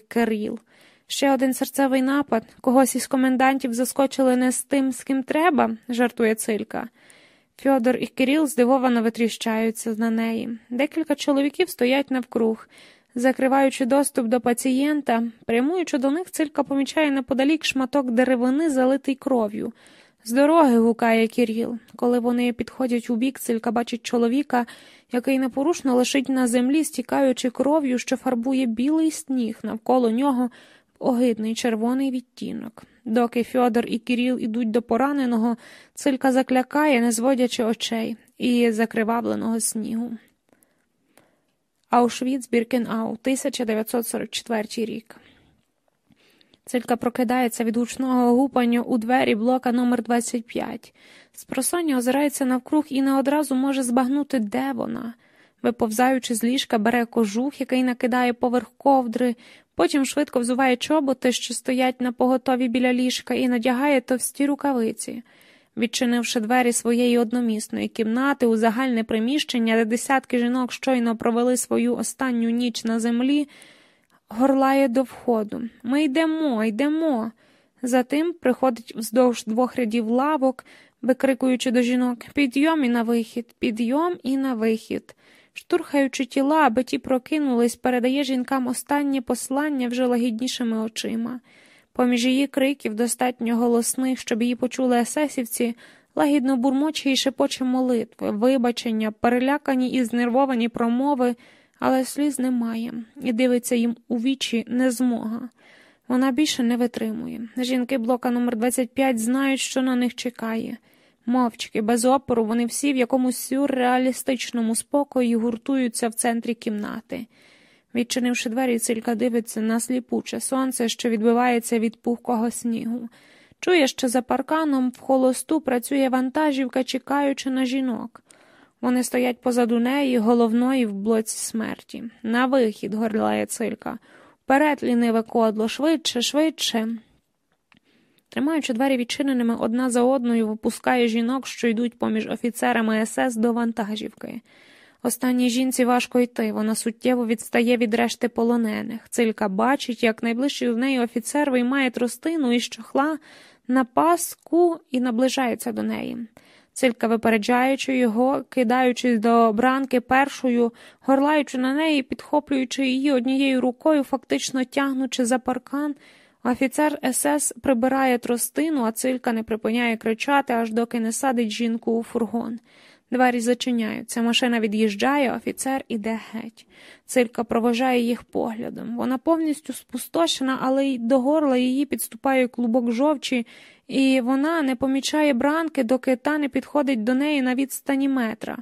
Кирил. Ще один серцевий напад, когось із комендантів заскочили не з тим, з ким треба, жартує цилька. Фьодор і Кирил здивовано витріщаються на неї. Декілька чоловіків стоять навкруг. Закриваючи доступ до пацієнта, прямуючи до них, цилька помічає неподалік шматок деревини, залитий кров'ю. З дороги гукає Кіріл. Коли вони підходять у бік, цилька бачить чоловіка, який непорушно лежить на землі, стікаючи кров'ю, що фарбує білий сніг навколо нього огидний червоний відтінок. Доки Фьодор і Кіріл ідуть до пораненого, цилька заклякає, не зводячи очей, і закривавленого снігу. Аушвіц Біркенау, 1944 рік. Цилька прокидається від гучного гупання у двері блока номер 25 Спросоння озирається навкруг і не одразу може збагнути, де вона. Виповзаючи з ліжка, бере кожух, який накидає поверх ковдри, потім швидко взуває чоботи, що стоять на поготові біля ліжка, і надягає товсті рукавиці. Відчинивши двері своєї одномісної кімнати у загальне приміщення, де десятки жінок щойно провели свою останню ніч на землі, горлає до входу. Ми йдемо, йдемо. Затим приходить вздовж двох рядів лавок, викрикуючи до жінок Підйом і на вихід, підйом і на вихід. Штурхаючи тіла, аби ті прокинулись, передає жінкам останнє послання вже лагіднішими очима. Поміж її криків, достатньо голосних, щоб її почули есесівці, лагідно бурмоче і шепоче молитви, вибачення, перелякані і знервовані промови, але сліз немає, і дивиться їм у вічі незмога. Вона більше не витримує. Жінки блока номер 25 знають, що на них чекає. Мовчки, без опору, вони всі в якомусь сюрреалістичному спокої гуртуються в центрі кімнати. Відчинивши двері, цилька дивиться на сліпуче сонце, що відбивається від пухкого снігу. Чує, що за парканом в холосту працює вантажівка, чекаючи на жінок. Вони стоять позаду неї, головної в блоці смерті. На вихід, горлає цилька. Вперед, ліниве кодло, швидше, швидше. Тримаючи двері відчиненими одна за одною, випускає жінок, що йдуть поміж офіцерами СС до вантажівки. Останній жінці важко йти, вона суттєво відстає від решти полонених. Цилька бачить, як найближчий в неї офіцер виймає тростину із чохла на паску і наближається до неї. Цилька, випереджаючи його, кидаючись до бранки першою, горлаючи на неї, підхоплюючи її однією рукою, фактично тягнучи за паркан. Офіцер СС прибирає тростину, а цилька не припиняє кричати, аж доки не садить жінку у фургон. Двері зачиняються, машина від'їжджає, офіцер іде геть. Цилька проважає їх поглядом. Вона повністю спустошена, але й до горла її підступає клубок жовчі, і вона не помічає бранки, доки та не підходить до неї на відстані метра.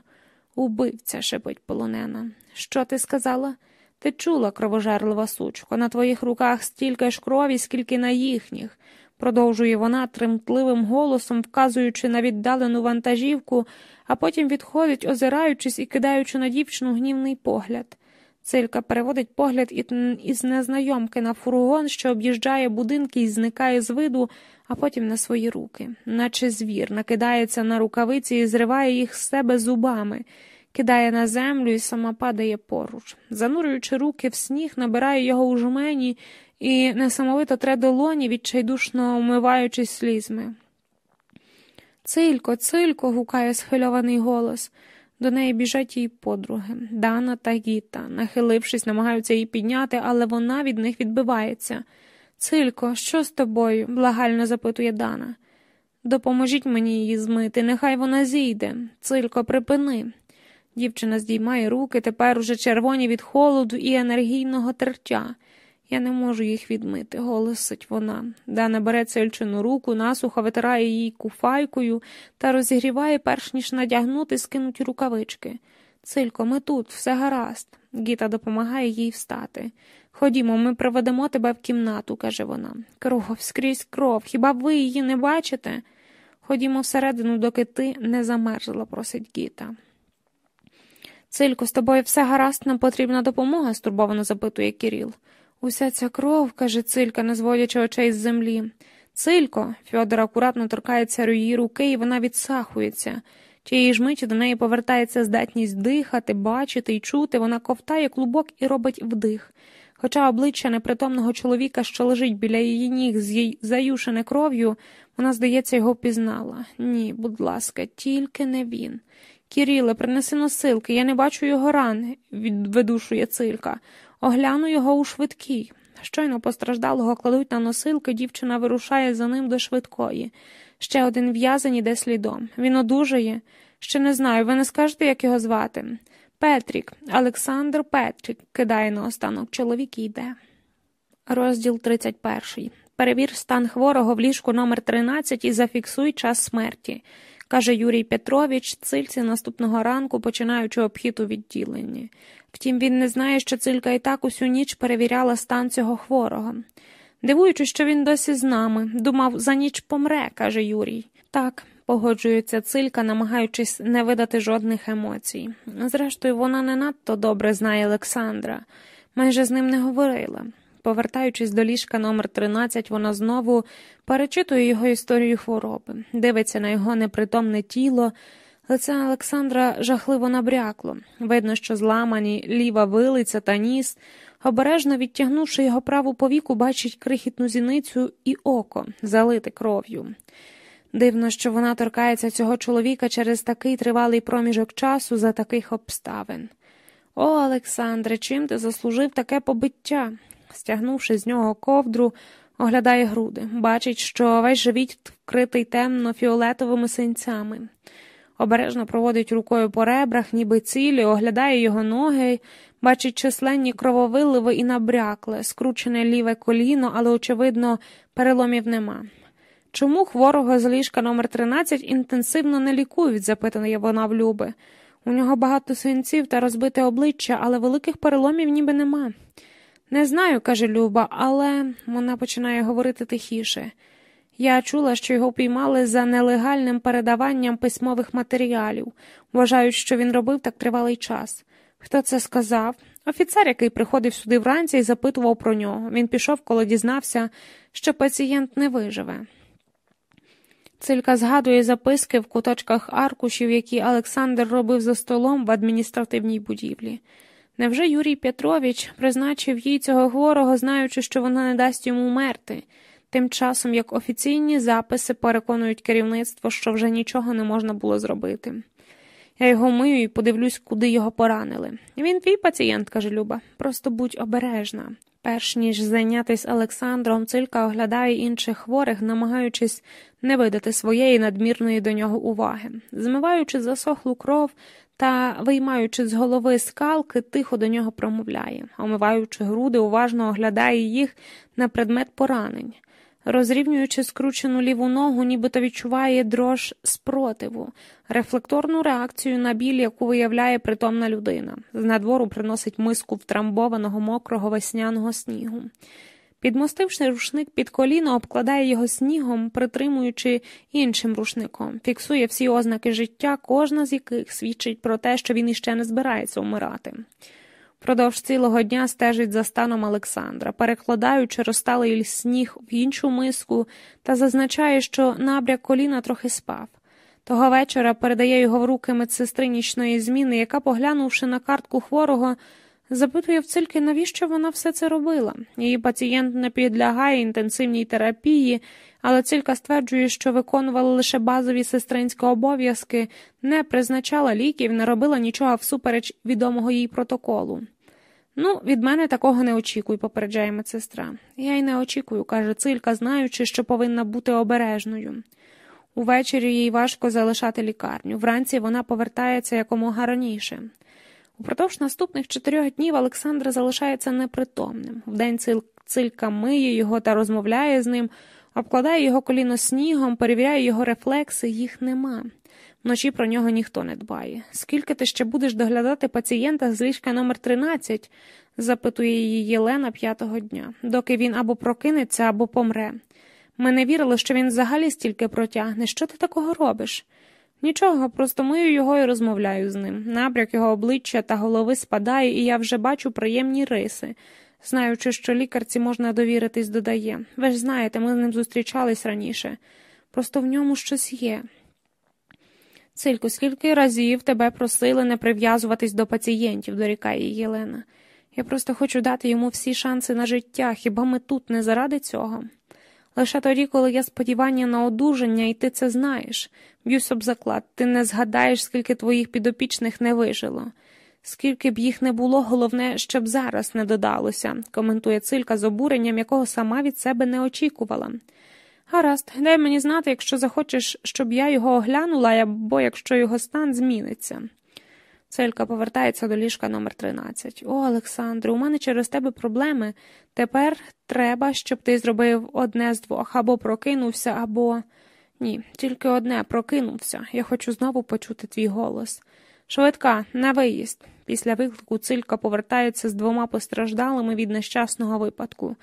Убивця, шепить полонена. Що ти сказала? Ти чула, кровожерлива сучко, на твоїх руках стільки ж крові, скільки на їхніх, продовжує вона тремтливим голосом, вказуючи на віддалену вантажівку, а потім відходить, озираючись і кидаючи на дівчину гнівний погляд. Цилька переводить погляд із незнайомки на фургон, що об'їжджає будинки і зникає з виду, а потім на свої руки, наче звір, накидається на рукавиці і зриває їх з себе зубами кидає на землю і сама падає поруч. Занурюючи руки в сніг, набирає його у жмені і несамовито тре долоні, відчайдушно умиваючись слізьми. Цилько, цилько, гукає схвильований голос. До неї біжать її подруги Дана та Гіта. Нахилившись, намагаються її підняти, але вона від них відбивається. Цилько, що з тобою? благально запитує Дана. Допоможіть мені її змити, нехай вона зійде. Цилько, припини. Дівчина здіймає руки, тепер уже червоні від холоду і енергійного тертя. Я не можу їх відмити, голосить вона. Дана бере цельчину руку, насухо витирає її куфайкою та розігріває, перш ніж надягнути скинуті рукавички. Цилько, ми тут, все гаразд. Гіта допомагає їй встати. Ходімо, ми приведемо тебе в кімнату, каже вона. Кров, скрізь кров, хіба ви її не бачите? Ходімо всередину, доки ти не замерзла, просить Гіта. Цилько, з тобою все гаразд, нам потрібна допомога, стурбовано запитує Кіріл. Уся ця кров, каже Цилька, не зводячи очей з землі. Цилько, Фьодор акуратно торкається її руки, і вона відсахується. Тієї ж миті до неї повертається здатність дихати, бачити і чути, вона ковтає клубок і робить вдих. Хоча обличчя непритомного чоловіка, що лежить біля її ніг, з заюшене кров'ю, вона, здається, його впізнала. Ні, будь ласка, тільки не він. Кіріле, принеси носилки, я не бачу його рани, відвидушує цилька. Огляну його у швидкій. Щойно постраждалого кладуть на носилки, дівчина вирушає за ним до швидкої. Ще один в'язень іде слідом. Він одужає. Ще не знаю, ви не скажете, як його звати. Петрік, Олександр Петрік, кидає наостанок. Чоловік йде. Розділ 31. Перевір стан хворого в ліжку номер 13 і зафіксуй час смерті, каже Юрій Петрович, цильці наступного ранку, починаючи обхід у відділенні. Втім, він не знає, що цилька і так усю ніч перевіряла стан цього хворого. Дивуючись, що він досі з нами, думав, за ніч помре, каже Юрій. Так, погоджується цилька, намагаючись не видати жодних емоцій. Зрештою, вона не надто добре знає Олександра, майже з ним не говорила. Повертаючись до ліжка номер 13 вона знову перечитує його історію хвороби, дивиться на його непритомне тіло. Лице Олександра жахливо набрякло. Видно, що зламані ліва вилиця та ніс, обережно відтягнувши його праву повіку, бачить крихітну зіницю і око, залите кров'ю. Дивно, що вона торкається цього чоловіка через такий тривалий проміжок часу за таких обставин. О, Олександре, чим ти заслужив таке побиття? Стягнувши з нього ковдру, оглядає груди, бачить, що весь живіт вкритий темно фіолетовими синцями. Обережно проводить рукою по ребрах, ніби цілі, оглядає його ноги, бачить численні крововиливи і набрякле, скручене ліве коліно, але, очевидно, переломів нема. Чому хворого з ліжка номер 13 інтенсивно не лікують? запитає вона в Люби. У нього багато синців та розбите обличчя, але великих переломів ніби нема. Не знаю, каже Люба, але вона починає говорити тихіше. Я чула, що його піймали за нелегальним передаванням письмових матеріалів. Вважають, що він робив так тривалий час. Хто це сказав? Офіцер, який приходив сюди вранці і запитував про нього. Він пішов, коли дізнався, що пацієнт не виживе. Цилька згадує записки в куточках аркушів, які Олександр робив за столом в адміністративній будівлі. Невже Юрій Петрович призначив їй цього хворого, знаючи, що вона не дасть йому умерти, тим часом як офіційні записи переконують керівництво, що вже нічого не можна було зробити. Я його мию і подивлюсь, куди його поранили. Він твій пацієнт, каже Люба, просто будь обережна. Перш ніж зайнятися Олександром, цилька оглядає інших хворих, намагаючись не видати своєї надмірної до нього уваги. Змиваючи засохлу кров та, виймаючи з голови скалки, тихо до нього промовляє, омиваючи груди, уважно оглядає їх на предмет поранень. Розрівнюючи скручену ліву ногу, нібито відчуває дрож спротиву, рефлекторну реакцію на біль, яку виявляє притомна людина. З надвору приносить миску втрамбованого мокрого весняного снігу. Підмостивши рушник під коліно, обкладає його снігом, притримуючи іншим рушником, фіксує всі ознаки життя, кожна з яких свідчить про те, що він іще не збирається вмирати. Продовж цілого дня стежить за станом Олександра, перекладаючи розталий сніг в іншу миску та зазначає, що набряк коліна трохи спав. Того вечора передає його в руки медсестри нічної зміни, яка, поглянувши на картку хворого, запитує в цильки, навіщо вона все це робила. Її пацієнт не підлягає інтенсивній терапії, але цилька стверджує, що виконувала лише базові сестринські обов'язки, не призначала ліків, не робила нічого всупереч відомого їй протоколу. Ну, від мене такого не очікуй, попереджає медсестра. Я й не очікую, каже цилька, знаючи, що повинна бути обережною. Увечері їй важко залишати лікарню. Вранці вона повертається якомога раніше. Упродовж наступних чотирьох днів Олександр залишається непритомним. Вдень цилька миє його та розмовляє з ним, обкладає його коліно снігом, перевіряє його рефлекси, їх нема. Вночі про нього ніхто не дбає. Скільки ти ще будеш доглядати пацієнта з ліжка номер 13 запитує її Єлена п'ятого дня, доки він або прокинеться, або помре. Ми не вірили, що він взагалі стільки протягне. Що ти такого робиш? Нічого, просто мию його і розмовляю з ним. Набряк його обличчя та голови спадає, і я вже бачу приємні риси. Знаючи, що лікарці можна довіритись, додає. Ви ж знаєте, ми з ним зустрічались раніше. Просто в ньому щось є. Цильку, скільки разів тебе просили не прив'язуватись до пацієнтів, дорікає Єлена. Я просто хочу дати йому всі шанси на життя, хіба ми тут не заради цього? Лише тоді, коли є сподівання на одужання, і ти це знаєш. Б'юсь об заклад, ти не згадаєш, скільки твоїх підопічних не вижило. Скільки б їх не було, головне, щоб зараз не додалося, коментує цилька з обуренням, якого сама від себе не очікувала. Гаразд, дай мені знати, якщо захочеш, щоб я його оглянула, або якщо його стан зміниться. Целька повертається до ліжка номер 13 О, Олександре, у мене через тебе проблеми. Тепер треба, щоб ти зробив одне з двох або прокинувся, або. Ні, тільки одне прокинувся. Я хочу знову почути твій голос. Швидка, на виїзд. Після виклику цилька повертається з двома постраждалими від нещасного випадку.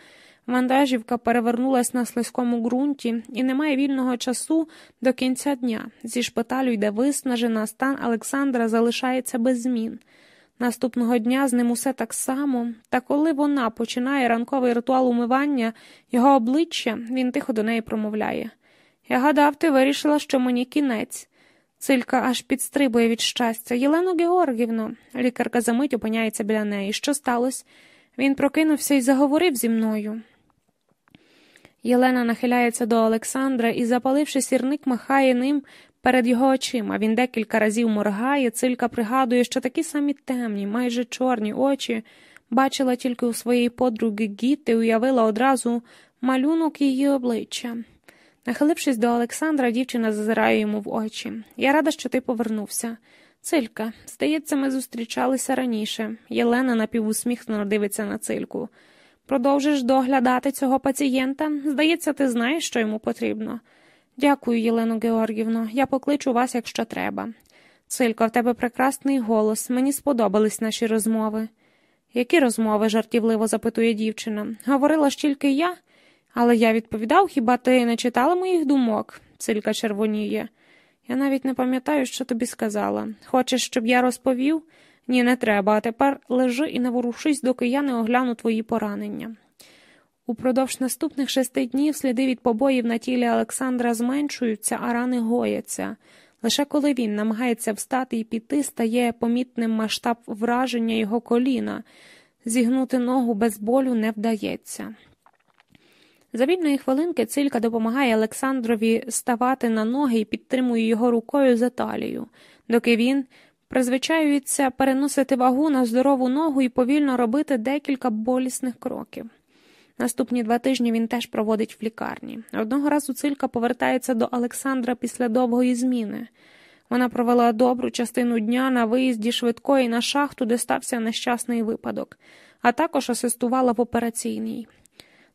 Вантажівка перевернулась на слизькому ґрунті і немає вільного часу до кінця дня. Зі шпиталю йде виснажена, стан Олександра залишається без змін. Наступного дня з ним усе так само, та коли вона починає ранковий ритуал умивання, його обличчя він тихо до неї промовляє. Я гадав, ти вирішила, що мені кінець. Цилька аж підстрибує від щастя. Єлено Георгівно, лікарка за мить опиняється біля неї. Що сталося? Він прокинувся і заговорив зі мною. Єлена нахиляється до Олександра і, запаливши сірник, махає ним перед його очима. Він декілька разів моргає, цилька пригадує, що такі самі темні, майже чорні очі бачила тільки у своєї подруги Гіти, уявила одразу малюнок її обличчя. Нахилившись до Олександра, дівчина зазирає йому в очі. Я рада, що ти повернувся. Цилька, здається, ми зустрічалися раніше. Єлена напівусміхнено дивиться на цильку. Продовжиш доглядати цього пацієнта? Здається, ти знаєш, що йому потрібно. Дякую, Єлено Георгівно, я покличу вас, якщо треба. Цилько, в тебе прекрасний голос, мені сподобались наші розмови. Які розмови? жартівливо запитує дівчина. Говорила ж тільки я, але я відповідав, хіба ти не читала моїх думок? Цилька червоніє. Я навіть не пам'ятаю, що тобі сказала. Хочеш, щоб я розповів? Ні, не треба, а тепер лежи і не ворушись, доки я не огляну твої поранення. Упродовж наступних шести днів сліди від побоїв на тілі Олександра зменшуються, а рани гояться. Лише коли він намагається встати і піти, стає помітним масштаб враження його коліна. Зігнути ногу без болю не вдається. За вільної хвилинки цилька допомагає Олександрові ставати на ноги і підтримує його рукою за талію, доки він призвичаюється переносити вагу на здорову ногу і повільно робити декілька болісних кроків. Наступні два тижні він теж проводить в лікарні. Одного разу цилька повертається до Олександра після довгої зміни. Вона провела добру частину дня на виїзді швидкої на шахту, де стався нещасний випадок, а також асистувала в операційній.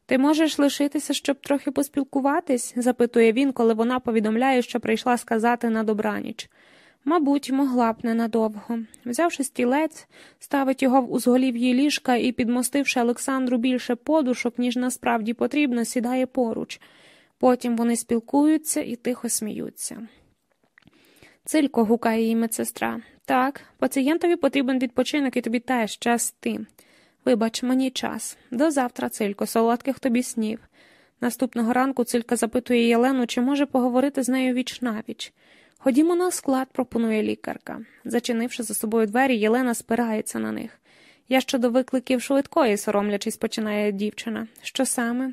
Ти можеш лишитися, щоб трохи поспілкуватись? запитує він, коли вона повідомляє, що прийшла сказати на добраніч. Мабуть, могла б ненадовго. Взявши стілець, ставить його в узголів'ї ліжка і, підмостивши Олександру більше подушок, ніж насправді потрібно, сідає поруч. Потім вони спілкуються і тихо сміються. Цилько гукає її медсестра. Так, пацієнтові потрібен відпочинок і тобі теж час ти. Вибач, мені час. До завтра, цилько, солодких тобі снів. Наступного ранку цилька запитує Єлену, чи може поговорити з нею віч навіч. Ходімо на склад, пропонує лікарка. Зачинивши за собою двері, Єлена спирається на них. Я щодо викликів швидкої, соромлячись, починає дівчина. Що саме?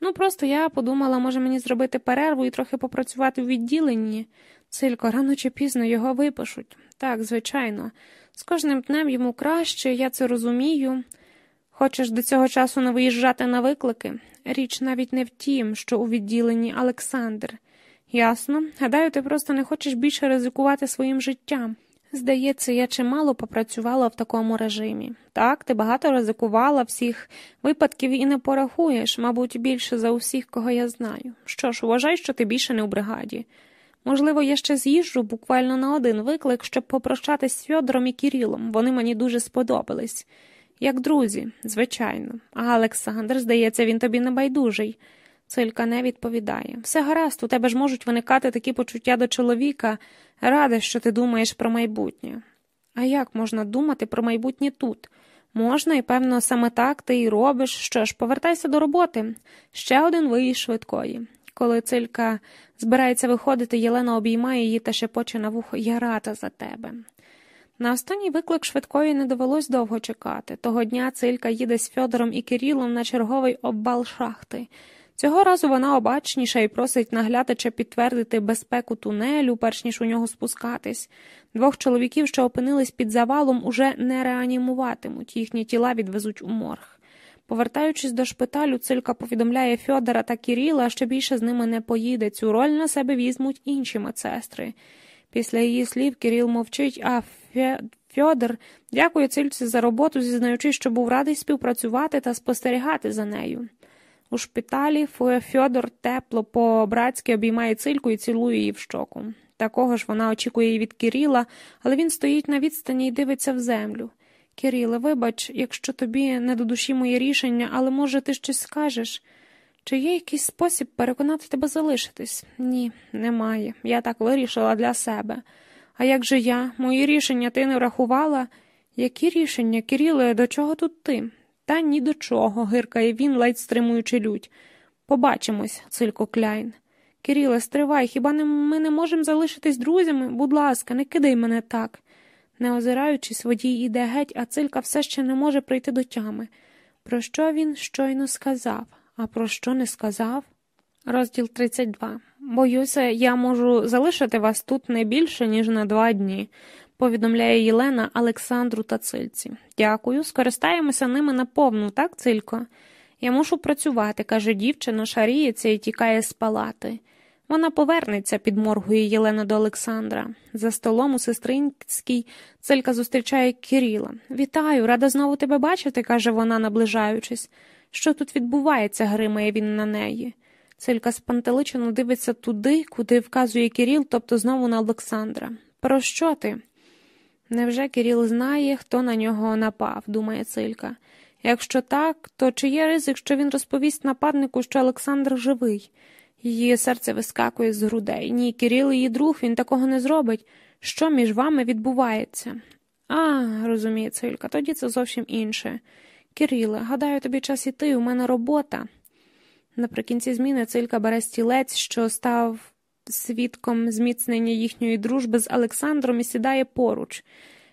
Ну, просто я подумала, може мені зробити перерву і трохи попрацювати в відділенні. Цилько, рано чи пізно його випишуть. Так, звичайно. З кожним днем йому краще, я це розумію. Хочеш до цього часу не виїжджати на виклики? Річ навіть не в тім, що у відділенні Олександр. Ясно. Гадаю, ти просто не хочеш більше ризикувати своїм життям. Здається, я чимало попрацювала в такому режимі. Так, ти багато ризикувала всіх випадків і не порахуєш, мабуть, більше за усіх, кого я знаю. Що ж, вважай, що ти більше не у бригаді. Можливо, я ще з'їжджу буквально на один виклик, щоб попрощатись з Фьодором і Кірілом. Вони мені дуже сподобались. Як друзі, звичайно. А Олександр, здається, він тобі не байдужий. Цилька не відповідає. Все гаразд, у тебе ж можуть виникати такі почуття до чоловіка. Рада, що ти думаєш про майбутнє. А як можна думати про майбутнє тут? Можна, і, певно, саме так ти і робиш. Що ж, повертайся до роботи. Ще один виїзд швидкої. Коли цилька збирається виходити, Єлена обіймає її та шепоче на вухо Я рада за тебе. На останній виклик швидкої не довелось довго чекати. Того дня цилька їде з Фьодором і Кирилом на черговий обвал шахти. Цього разу вона обачніша і просить наглядача підтвердити безпеку тунелю, перш ніж у нього спускатись. Двох чоловіків, що опинились під завалом, уже не реанімуватимуть, їхні тіла відвезуть у морг. Повертаючись до шпиталю, цилька повідомляє Фьодора та Кіріла, що більше з ними не поїде. Цю роль на себе візьмуть інші медсестри. Після її слів Кирил мовчить, а Фьодор дякує цильці за роботу, зізнаючи, що був радий співпрацювати та спостерігати за нею. У шпиталі Фьодор тепло по братськи обіймає цильку і цілує її в щоку. Такого ж вона очікує від Кирила, але він стоїть на відстані і дивиться в землю. Кириле, вибач, якщо тобі не до душі моє рішення, але, може, ти щось скажеш? Чи є якийсь спосіб переконати тебе залишитись? Ні, немає. Я так вирішила для себе. А як же я? Мої рішення ти не врахувала? Які рішення, Кириле, до чого тут ти? Та ні до чого, гиркає він, ледь стримуючи лють. Побачимось, цилько Кляйн. Кириле, стривай, хіба не, ми не можемо залишитись друзями? Будь ласка, не кидай мене так. Не озираючись, водій іде геть, а цилька все ще не може прийти до тями. Про що він щойно сказав, а про що не сказав? Розділ 32. Боюся, я можу залишити вас тут не більше, ніж на два дні повідомляє Єлена Олександру та цильці. Дякую, скористаємося ними наповну, так, цилько? Я мушу працювати, каже дівчина, шаріється і тікає з палати. Вона повернеться, підморгує Єлена до Олександра. За столом у сестринській цилька зустрічає Кирила. Вітаю, рада знову тебе бачити, каже вона, наближаючись. Що тут відбувається? гримає він на неї. Цилька спантеличено дивиться туди, куди вказує Кирил, тобто знову на Олександра. Про що ти? Невже Кирил знає, хто на нього напав, думає Цилька. Якщо так, то чи є ризик, що він розповість нападнику, що Олександр живий? Її серце вискакує з грудей. Ні, Кирил її друг, він такого не зробить. Що між вами відбувається? А, розуміє Цилька, тоді це зовсім інше. Кириле, гадаю, тобі час іти, у мене робота. Наприкінці зміни Цилька бере стілець, що став свідком зміцнення їхньої дружби з Олександром і сідає поруч.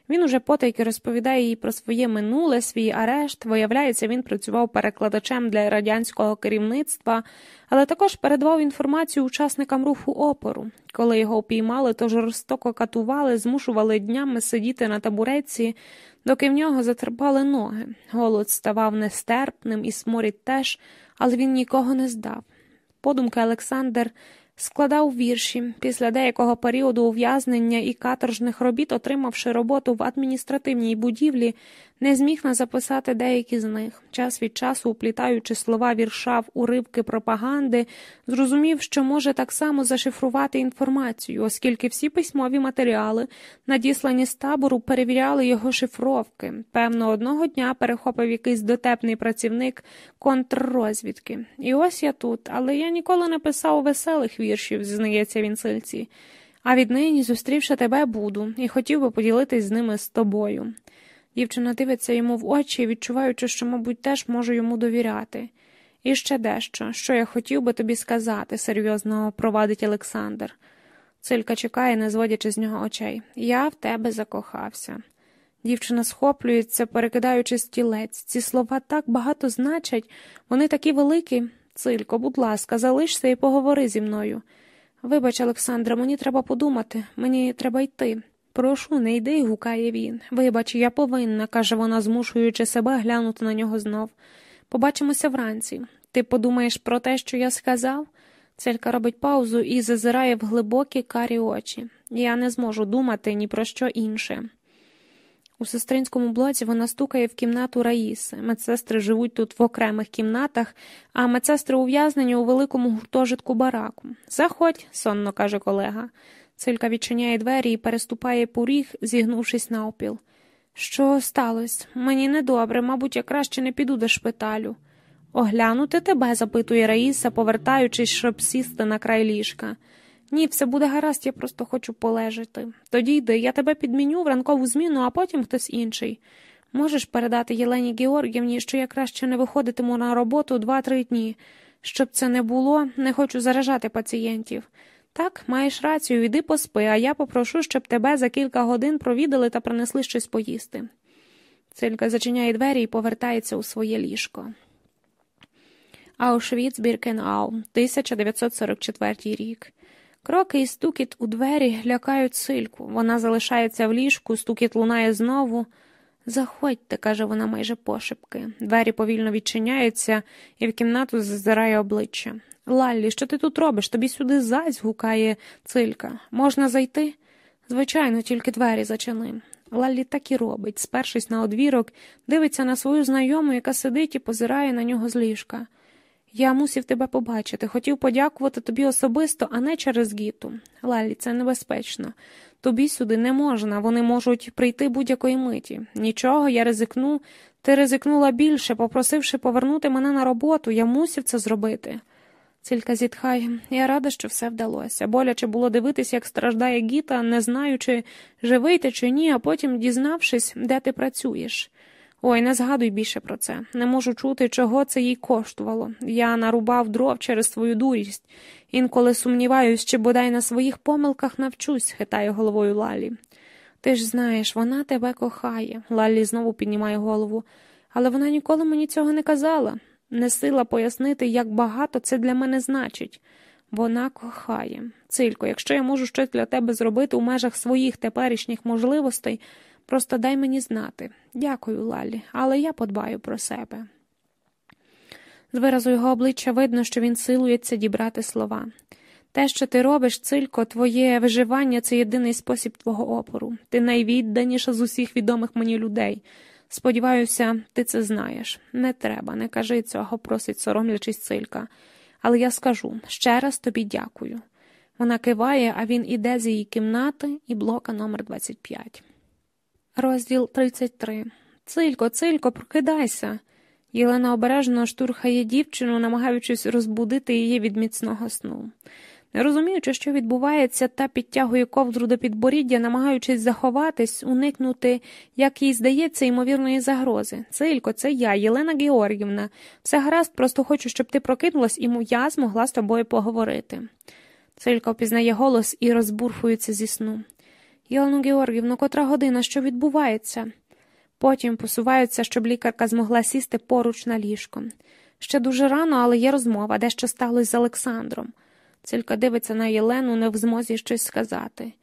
Він уже потайки розповідає їй про своє минуле, свій арешт. Виявляється, він працював перекладачем для радянського керівництва, але також передавав інформацію учасникам руху опору. Коли його упіймали, то жорстоко катували, змушували днями сидіти на табуреці, доки в нього затерпали ноги. Голод ставав нестерпним і сморід теж, але він нікого не здав. Подумки Олександр Складав вірші після деякого періоду ув'язнення і каторжних робіт, отримавши роботу в адміністративній будівлі, не зміг не записати деякі з них. Час від часу, уплітаючи слова вірша в уривки пропаганди, зрозумів, що може так само зашифрувати інформацію, оскільки всі письмові матеріали, надіслані з табору, перевіряли його шифровки. Певно, одного дня перехопив якийсь дотепний працівник контррозвідки. І ось я тут, але я ніколи не писав веселих віршів, зізнається він сильці. А віднині, зустрівши тебе, буду, і хотів би поділитись з ними з тобою. Дівчина дивиться йому в очі, відчуваючи, що, мабуть, теж можу йому довіряти. І ще дещо, що я хотів би тобі сказати, серйозно провадить Олександр. Цилька чекає, не зводячи з нього очей. Я в тебе закохався. Дівчина схоплюється, перекидаючи стілець. Ці слова так багато значать, вони такі великі. Цилько, будь ласка, залишся і поговори зі мною. Вибач, Олександра, мені треба подумати, мені треба йти. Прошу, не йди, гукає він. Вибач, я повинна, каже вона, змушуючи себе глянути на нього знов. Побачимося вранці. Ти подумаєш про те, що я сказав? Целька робить паузу і зазирає в глибокі карі очі. Я не зможу думати ні про що інше. У сестринському блоці вона стукає в кімнату Раїси. Медсестри живуть тут в окремих кімнатах, а медсестри ув'язнені у великому гуртожитку бараку. Заходь, сонно каже колега. Цилька відчиняє двері і переступає поріг, зігнувшись на опіл. Що сталося? Мені недобре, мабуть, я краще не піду до шпиталю. Оглянути тебе, запитує Раїса, повертаючись, щоб сісти на край ліжка. Ні, все буде гаразд, я просто хочу полежати. Тоді йди, я тебе підміню в ранкову зміну, а потім хтось інший. Можеш передати Єлені Георгівні, що я краще не виходитиму на роботу два-три дні. Щоб це не було, не хочу заражати пацієнтів. Так, маєш рацію, іди поспи, а я попрошу, щоб тебе за кілька годин провідали та принесли щось поїсти. Цилька зачиняє двері і повертається у своє ліжко. Аушвіц Біркенау, 1944 рік. Кроки і стукіт у двері лякають сильку. Вона залишається в ліжку, стукіт лунає знову. Заходьте, каже вона майже пошепки. Двері повільно відчиняються, і в кімнату зазирає обличчя. Лаллі, що ти тут робиш? Тобі сюди зась, гукає цилька. Можна зайти? Звичайно, тільки двері зачини. Лаллі так і робить, спершись на одвірок, дивиться на свою знайому, яка сидить і позирає на нього з ліжка. Я мусив тебе побачити, хотів подякувати тобі особисто, а не через гіту. Лалі, це небезпечно. Тобі сюди не можна, вони можуть прийти будь-якої миті. Нічого, я ризикну. Ти ризикнула більше, попросивши повернути мене на роботу, я мусив це зробити. Цілька зітхає, я рада, що все вдалося. Боляче було дивитися, як страждає Гіта, не знаючи, живий ти чи ні, а потім дізнавшись, де ти працюєш. Ой, не згадуй більше про це. Не можу чути, чого це їй коштувало. Я нарубав дров через свою дурість. Інколи сумніваюсь, чи бодай на своїх помилках навчусь, хитає головою Лалі. Ти ж знаєш, вона тебе кохає. Лалі знову піднімає голову, але вона ніколи мені цього не казала. Не сила пояснити, як багато це для мене значить. Вона кохає. Цилько, якщо я можу щось для тебе зробити у межах своїх теперішніх можливостей. Просто дай мені знати. Дякую, Лалі, але я подбаю про себе. З виразу його обличчя видно, що він силується дібрати слова. Те, що ти робиш, цилько, твоє виживання це єдиний спосіб твого опору. Ти найвідданіша з усіх відомих мені людей. Сподіваюся, ти це знаєш. Не треба, не кажи цього, просить соромлячись цилька. Але я скажу ще раз тобі дякую. Вона киває, а він іде з її кімнати і блока номер 25 Розділ 33. Цилько, цилько, прокидайся. Єлена обережно штурхає дівчину, намагаючись розбудити її від міцного сну. Не розуміючи, що відбувається, та підтягує ковдру до підборіддя, намагаючись заховатись, уникнути, як їй здається, ймовірної загрози. Цилько, це я, Єлена Георгівна. Все гаразд, просто хочу, щоб ти прокинулась, і я змогла з тобою поговорити. Цилько впізнає голос і розбурхується зі сну. Єлену Георгівну, котра година, що відбувається? Потім посуваються, щоб лікарка змогла сісти поруч на ліжко. Ще дуже рано, але є розмова, дещо сталося з Олександром. Цилька дивиться на Єлену, не в змозі щось сказати.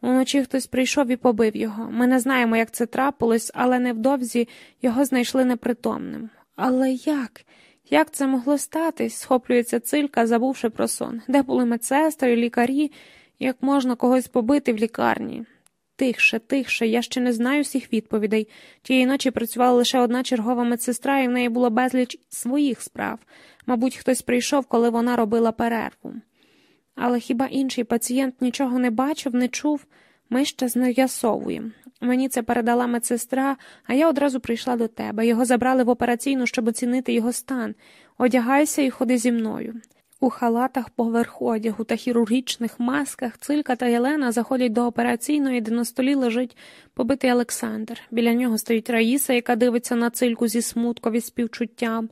Уночі хтось прийшов і побив його. Ми не знаємо, як це трапилось, але невдовзі його знайшли непритомним. Але як? Як це могло статись? схоплюється цилька, забувши про сон. Де були медсестри, лікарі, як можна когось побити в лікарні? Тихше, тихше, я ще не знаю всіх відповідей. Тієї ночі працювала лише одна чергова медсестра, і в неї було безліч своїх справ. Мабуть, хтось прийшов, коли вона робила перерву. Але хіба інший пацієнт нічого не бачив, не чув? Ми ще з'ясовуємо. Мені це передала медсестра, а я одразу прийшла до тебе. Його забрали в операційну, щоб оцінити його стан. Одягайся і ходи зі мною. У халатах поверх одягу та хірургічних масках цилька та Єлена заходять до операційної, де на столі лежить побитий Олександр. Біля нього стоїть Раїса, яка дивиться на цильку зі смутком і співчуттям.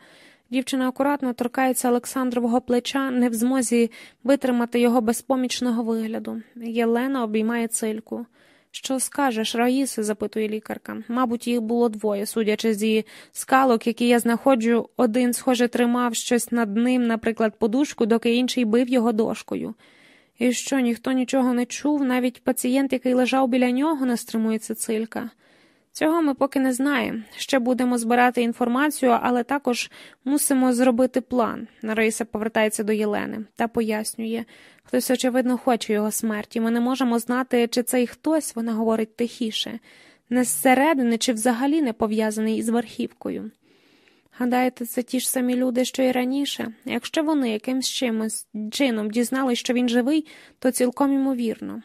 Дівчина акуратно торкається Олександрового плеча, не в змозі витримати його безпомічного вигляду. Єлена обіймає цильку. Що скажеш, Раїси? запитує лікарка. Мабуть, їх було двоє, судячи з її скалок, які я знаходжу, один, схоже, тримав щось над ним, наприклад, подушку, доки інший бив його дошкою. І що ніхто нічого не чув, навіть пацієнт, який лежав біля нього, не стримується цилька. Цього ми поки не знаємо. Ще будемо збирати інформацію, але також мусимо зробити план. Раїса повертається до Єлени та пояснює хтось, очевидно, хоче його смерті. Ми не можемо знати, чи цей хтось, вона говорить тихіше, не зсередини чи взагалі не пов'язаний із верхівкою. Гадаєте, це ті ж самі люди, що й раніше. Якщо вони якимсь чимось чином дізналися, що він живий, то цілком ймовірно.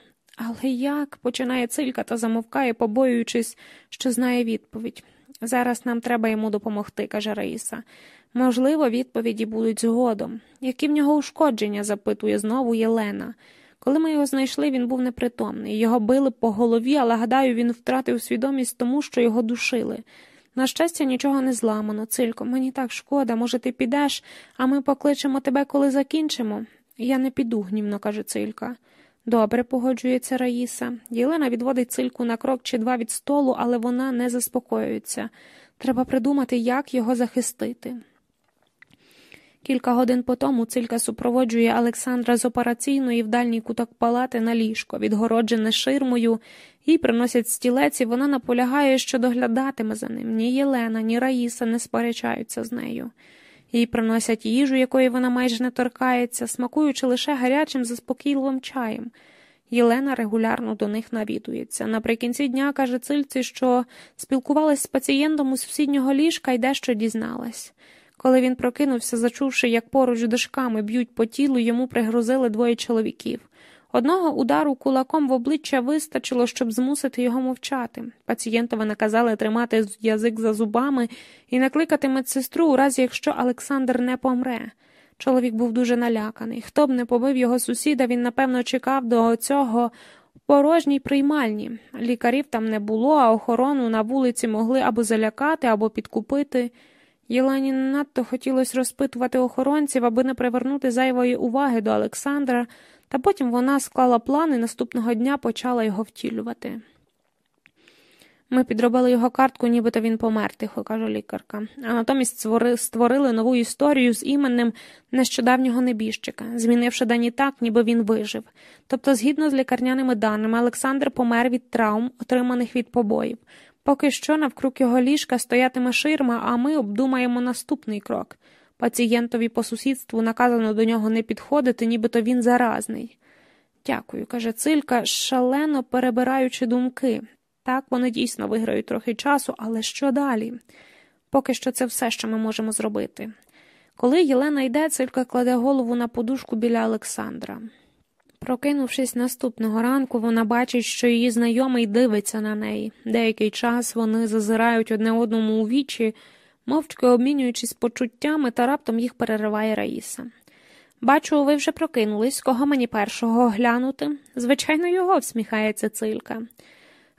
Але як? починає цилька та замовкає, побоюючись, що знає відповідь. Зараз нам треба йому допомогти, каже Раїса. Можливо, відповіді будуть згодом. Які в нього ушкодження? запитує знову Єлена. Коли ми його знайшли, він був непритомний. Його били по голові, але гадаю, він втратив свідомість тому, що його душили. На щастя, нічого не зламано, цилько, мені так шкода, може, ти підеш, а ми покличемо тебе, коли закінчимо. Я не піду, гнівно каже Цилька. Добре, погоджується Раїса. Єлена відводить цильку на крок чи два від столу, але вона не заспокоюється. Треба придумати, як його захистити. Кілька годин по тому цилька супроводжує Олександра з операційної в дальній куток палати на ліжко, відгороджене ширмою, їй приносять стілець, і вона наполягає, що доглядатиме за ним. Ні Єлена, ні Раїса не сперечаються з нею. Їй приносять їжу, якої вона майже не торкається, смакуючи лише гарячим заспокійливим чаєм. Єлена регулярно до них навідується. Наприкінці дня каже цильці, що спілкувалась з пацієнтом у сусіднього ліжка і дещо дізналась. Коли він прокинувся, зачувши, як поруч дошками б'ють по тілу, йому пригрозили двоє чоловіків. Одного удару кулаком в обличчя вистачило, щоб змусити його мовчати. Пацієнтові наказали тримати язик за зубами і накликати медсестру, у разі якщо Олександр не помре. Чоловік був дуже наляканий. Хто б не побив його сусіда, він, напевно, чекав до цього порожній приймальні. Лікарів там не було, а охорону на вулиці могли або залякати, або підкупити. Єлені надто хотілося розпитувати охоронців, аби не привернути зайвої уваги до Олександра, та потім вона склала план і наступного дня почала його втілювати. Ми підробили його картку, нібито він помер, тихо каже лікарка, а натомість створили нову історію з іменем нещодавнього небіжчика, змінивши дані так, ніби він вижив. Тобто, згідно з лікарняними даними, Олександр помер від травм, отриманих від побоїв. Поки що навкруг його ліжка стоятиме ширма, а ми обдумаємо наступний крок. Пацієнтові по сусідству наказано до нього не підходити, нібито він заразний. Дякую, каже Цилька, шалено перебираючи думки. Так, вони дійсно виграють трохи часу, але що далі? Поки що це все, що ми можемо зробити. Коли Єлена йде, Цилька кладе голову на подушку біля Олександра. Прокинувшись наступного ранку, вона бачить, що її знайомий дивиться на неї. Деякий час вони зазирають одне одному у вічі, мовчки обмінюючись почуттями, та раптом їх перериває Раїса. Бачу, ви вже прокинулись, кого мені першого оглянути? Звичайно, його всміхається цилька.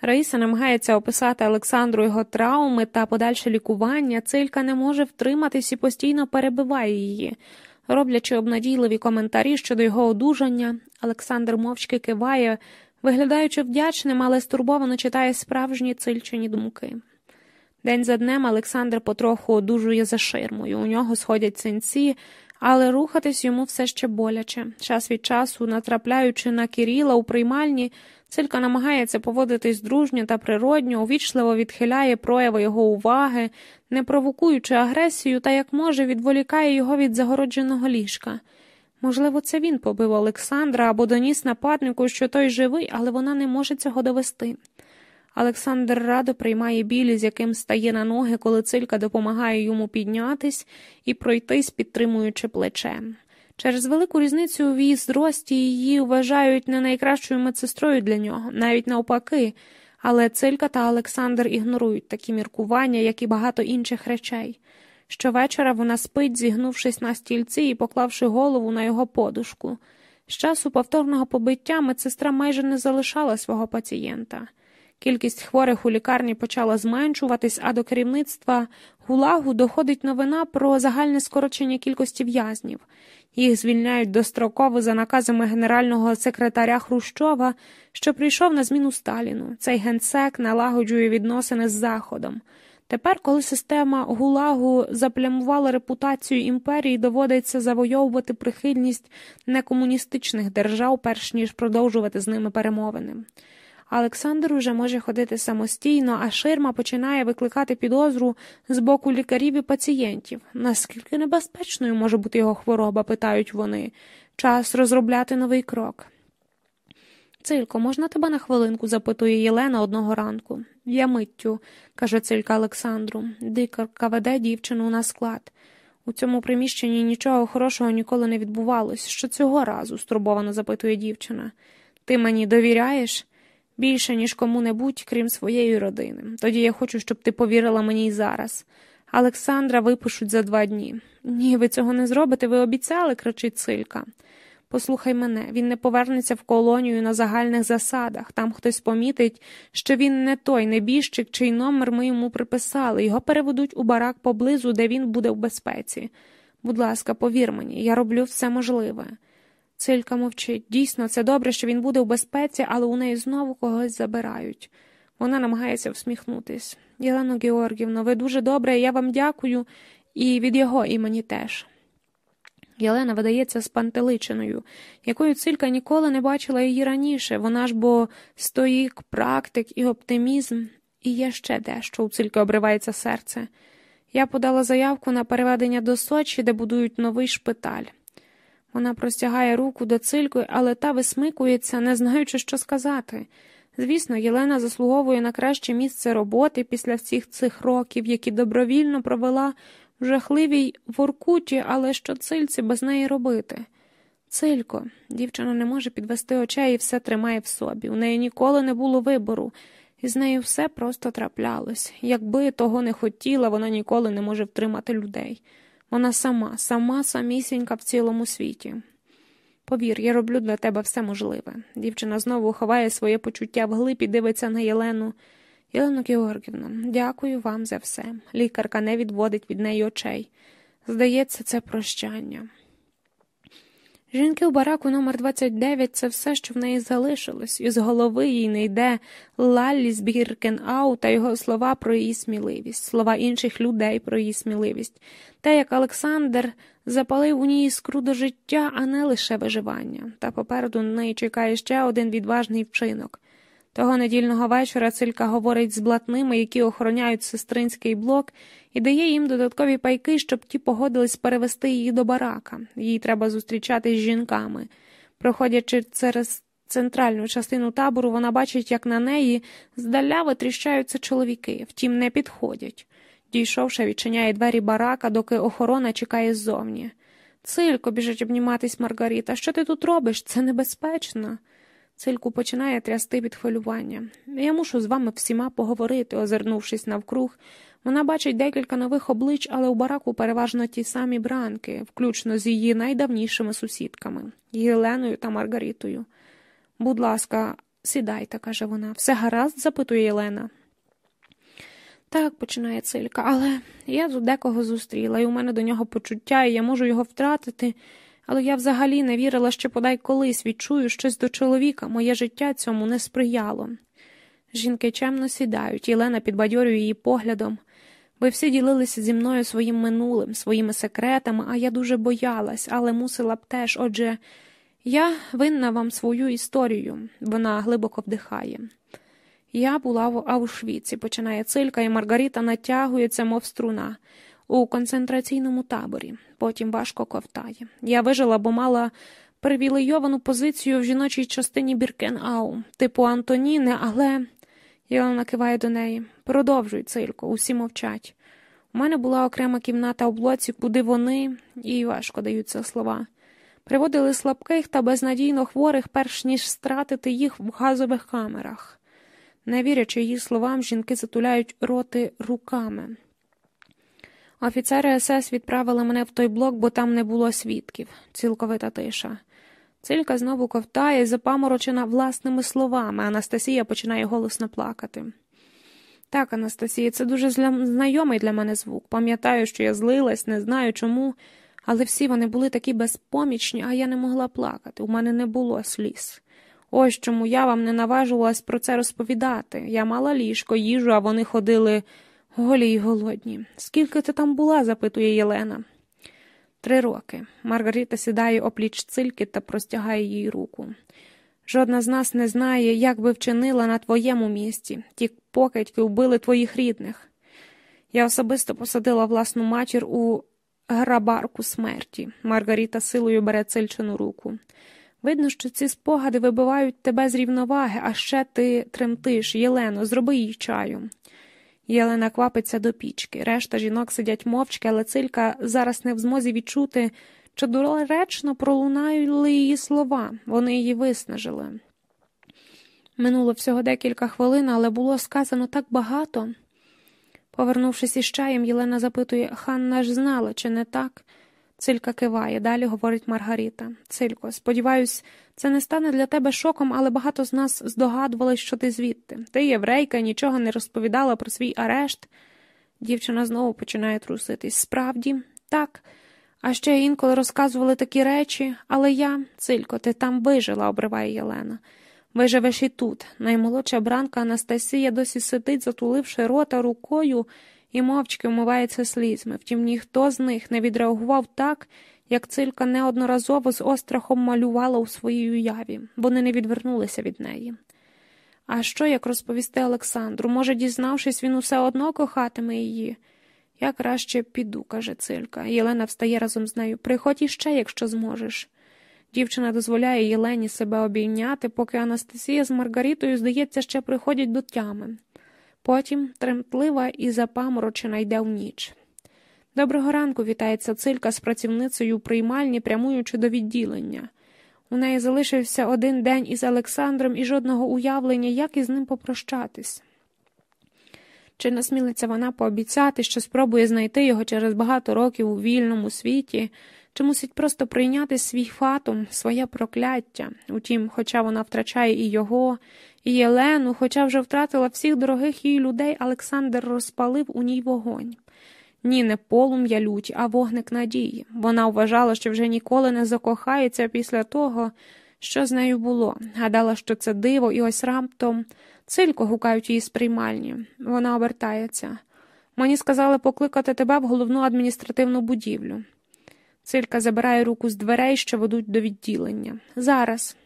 Раїса намагається описати Олександру його травми та подальше лікування. Цилька не може втриматись і постійно перебиває її. Роблячи обнадійливі коментарі щодо його одужання, Олександр мовчки киває, виглядаючи вдячним, але стурбовано читає справжні цильчені думки. День за днем Олександр потроху одужує за ширмою. У нього сходять синці, але рухатись йому все ще боляче. Час від часу, натрапляючи на Кіріла у приймальні, Цилька намагається поводитись дружньо та природньо, увічливо відхиляє прояви його уваги, не провокуючи агресію та, як може, відволікає його від загородженого ліжка. Можливо, це він побив Олександра або доніс нападнику, що той живий, але вона не може цього довести. Олександр радо приймає біль, з яким стає на ноги, коли цилька допомагає йому піднятись і пройтись, підтримуючи плече. Через велику різницю у її зрості її вважають не найкращою медсестрою для нього, навіть навпаки, але цилька та Олександр ігнорують такі міркування, як і багато інших речей. Щовечора вона спить, зігнувшись на стільці і поклавши голову на його подушку. З часу повторного побиття медсестра майже не залишала свого пацієнта. Кількість хворих у лікарні почала зменшуватись, а до керівництва гулагу доходить новина про загальне скорочення кількості в'язнів. Їх звільняють достроково за наказами генерального секретаря Хрущова, що прийшов на зміну Сталіну. Цей генсек налагоджує відносини з Заходом. Тепер, коли система гулагу заплямувала репутацію імперії, доводиться завойовувати прихильність некомуністичних держав, перш ніж продовжувати з ними перемовини. Олександр уже може ходити самостійно, а ширма починає викликати підозру з боку лікарів і пацієнтів. Наскільки небезпечною може бути його хвороба, питають вони. Час розробляти новий крок. Цилько, можна тебе на хвилинку? запитує Єлена одного ранку. Я миттю, каже цилька Олександру. Дикарка веде дівчину на склад. У цьому приміщенні нічого хорошого ніколи не відбувалось. Що цього разу? стурбовано запитує дівчина. Ти мені довіряєш? Більше, ніж кому-небудь, крім своєї родини. Тоді я хочу, щоб ти повірила мені й зараз. Олександра випишуть за два дні. Ні, ви цього не зробите, ви обіцяли, кричить Цилька. Послухай мене, він не повернеться в колонію на загальних засадах. Там хтось помітить, що він не той небіжчик, чий номер ми йому приписали. Його переведуть у барак поблизу, де він буде в безпеці. Будь ласка, повір мені, я роблю все можливе. Цилька мовчить. Дійсно, це добре, що він буде в безпеці, але у неї знову когось забирають. Вона намагається всміхнутись. Єлено Георгівно, ви дуже добре, я вам дякую, і від його імені теж. Єлена видається спантеличеною, якою цилька ніколи не бачила її раніше. Вона ж бо стоїк, практик і оптимізм, і є ще дещо у цильки обривається серце. Я подала заявку на переведення до Сочі, де будують новий шпиталь. Вона простягає руку до цильки, але та висмикується, не знаючи, що сказати. Звісно, Єлена заслуговує на краще місце роботи після всіх цих років, які добровільно провела в жахливій воркуті, але що цильці без неї робити? Цилько, дівчина не може підвести очей і все тримає в собі. У неї ніколи не було вибору, і з нею все просто траплялось. Якби того не хотіла, вона ніколи не може втримати людей. Вона сама, сама самісінька в цілому світі. Повір, я роблю для тебе все можливе. Дівчина знову ховає своє почуття вглиб і дивиться на Єлену. Єлену Георгівна, дякую вам за все. Лікарка не відводить від неї очей. Здається, це прощання. Жінки у бараку номер 29 це все, що в неї залишилось, і з голови їй не йде Лаллі з Біркенау та його слова про її сміливість, слова інших людей про її сміливість, те, як Олександр запалив у ній іскру до життя, а не лише виживання. Та попереду на неї чекає ще один відважний вчинок. Того недільного вечора цилька говорить з блатними, які охороняють сестринський блок, і дає їм додаткові пайки, щоб ті погодились перевести її до барака. Їй треба зустрічатись з жінками. Проходячи через центральну частину табору, вона бачить, як на неї здаля витріщаються чоловіки, втім, не підходять. Дійшовши, відчиняє двері барака, доки охорона чекає ззовні. Цилько біжить обніматись Маргарита. Що ти тут робиш? Це небезпечно. Цильку починає трясти від хвилювання. Я мушу з вами всіма поговорити, озирнувшись навкруг. Вона бачить декілька нових облич, але у бараку переважно ті самі бранки, включно з її найдавнішими сусідками Єленою та Маргаритою. Будь ласка, сідайте, каже вона. Все гаразд? запитує Єлена. Так, починає цилька, але я тут декого зустріла, і у мене до нього почуття, і я можу його втратити але я взагалі не вірила, що подай колись відчую щось до чоловіка, моє життя цьому не сприяло. Жінки чемно сідають, Єлена підбадьорює її поглядом. Ви всі ділилися зі мною своїм минулим, своїми секретами, а я дуже боялась, але мусила б теж. Отже, я винна вам свою історію, вона глибоко вдихає. Я була в Аушвіці, починає цилька, і Маргарита натягується, мов струна у концентраційному таборі, потім важко ковтає. Я вижила, бо мала привілейовану позицію в жіночій частині Біркен-Ау, типу Антоніни, але. Єлена киває до неї. Продовжуй, цилько, усі мовчать. У мене була окрема кімната у блоці, куди вони, і важко даються слова, приводили слабких та безнадійно хворих, перш ніж стратити їх в газових камерах. Не вірячи її словам, жінки затуляють роти руками. Офіцери СС відправили мене в той блок, бо там не було свідків, цілковита тиша. Цилька знову ковтає, запаморочена власними словами. Анастасія починає голосно плакати. Так, Анастасія, це дуже знайомий для мене звук. Пам'ятаю, що я злилась, не знаю чому, але всі вони були такі безпомічні, а я не могла плакати. У мене не було сліз. Ось чому я вам не наважувалась про це розповідати. Я мала ліжко, їжу, а вони ходили. Голі й голодні. Скільки ти там була? запитує Єлена. Три роки. Маргарита сідає опліч цильки та простягає їй руку. Жодна з нас не знає, як би вчинила на твоєму місці. Ті покидьки вбили твоїх рідних. Я особисто посадила власну матір у грабарку смерті. Маргарита силою бере цильчину руку. Видно, що ці спогади вибивають тебе з рівноваги, а ще ти тремтиш, Єлено, зроби їй чаю. Єлена квапиться до пічки. Решта жінок сидять мовчки, але цилька зараз не в змозі відчути, чи доречно пролунали її слова, вони її виснажили. Минуло всього декілька хвилин, але було сказано так багато. Повернувшись із чаєм, Єлена запитує Ханна ж знала, чи не так? Цилька киває, далі говорить Маргарита. Цилько, сподіваюсь, це не стане для тебе шоком, але багато з нас здогадували, що ти звідти. Ти єврейка, нічого не розповідала про свій арешт. Дівчина знову починає труситись. Справді, так. А ще інколи розказували такі речі, але я, цилько, ти там вижила, обриває Єлена. Виживеш і тут. Наймолодша бранка Анастасія досі сидить, затуливши рота рукою і мовчки вмивається слізьми. Втім, ніхто з них не відреагував так, як цилька неодноразово з острахом малювала у своїй уяві, вони не відвернулися від неї. А що, як розповісти Олександру? Може, дізнавшись, він усе одно кохатиме її? Я краще піду, каже Цилька. Єлена встає разом з нею. Приходь іще, якщо зможеш. Дівчина дозволяє Єлені себе обійняти, поки Анастасія з Маргаритою, здається, ще приходять до тями. Потім тремтлива і запаморочена йде в ніч. Доброго ранку вітається цилька з працівницею приймальні, прямуючи до відділення. У неї залишився один день із Олександром і жодного уявлення, як із ним попрощатись. Чи насмілиться вона пообіцяти, що спробує знайти його через багато років у вільному світі, чи мусить просто прийняти свій фатум, своє прокляття. Утім, хоча вона втрачає і його, і Єлену, хоча вже втратила всіх дорогих їй людей, Олександр розпалив у ній вогонь. Ні, не полум'я лють, а вогник надії. Вона вважала, що вже ніколи не закохається після того, що з нею було. Гадала, що це диво, і ось раптом цилько гукають її з приймальні. Вона обертається. Мені сказали покликати тебе в головну адміністративну будівлю. Цилька забирає руку з дверей, що ведуть до відділення. Зараз.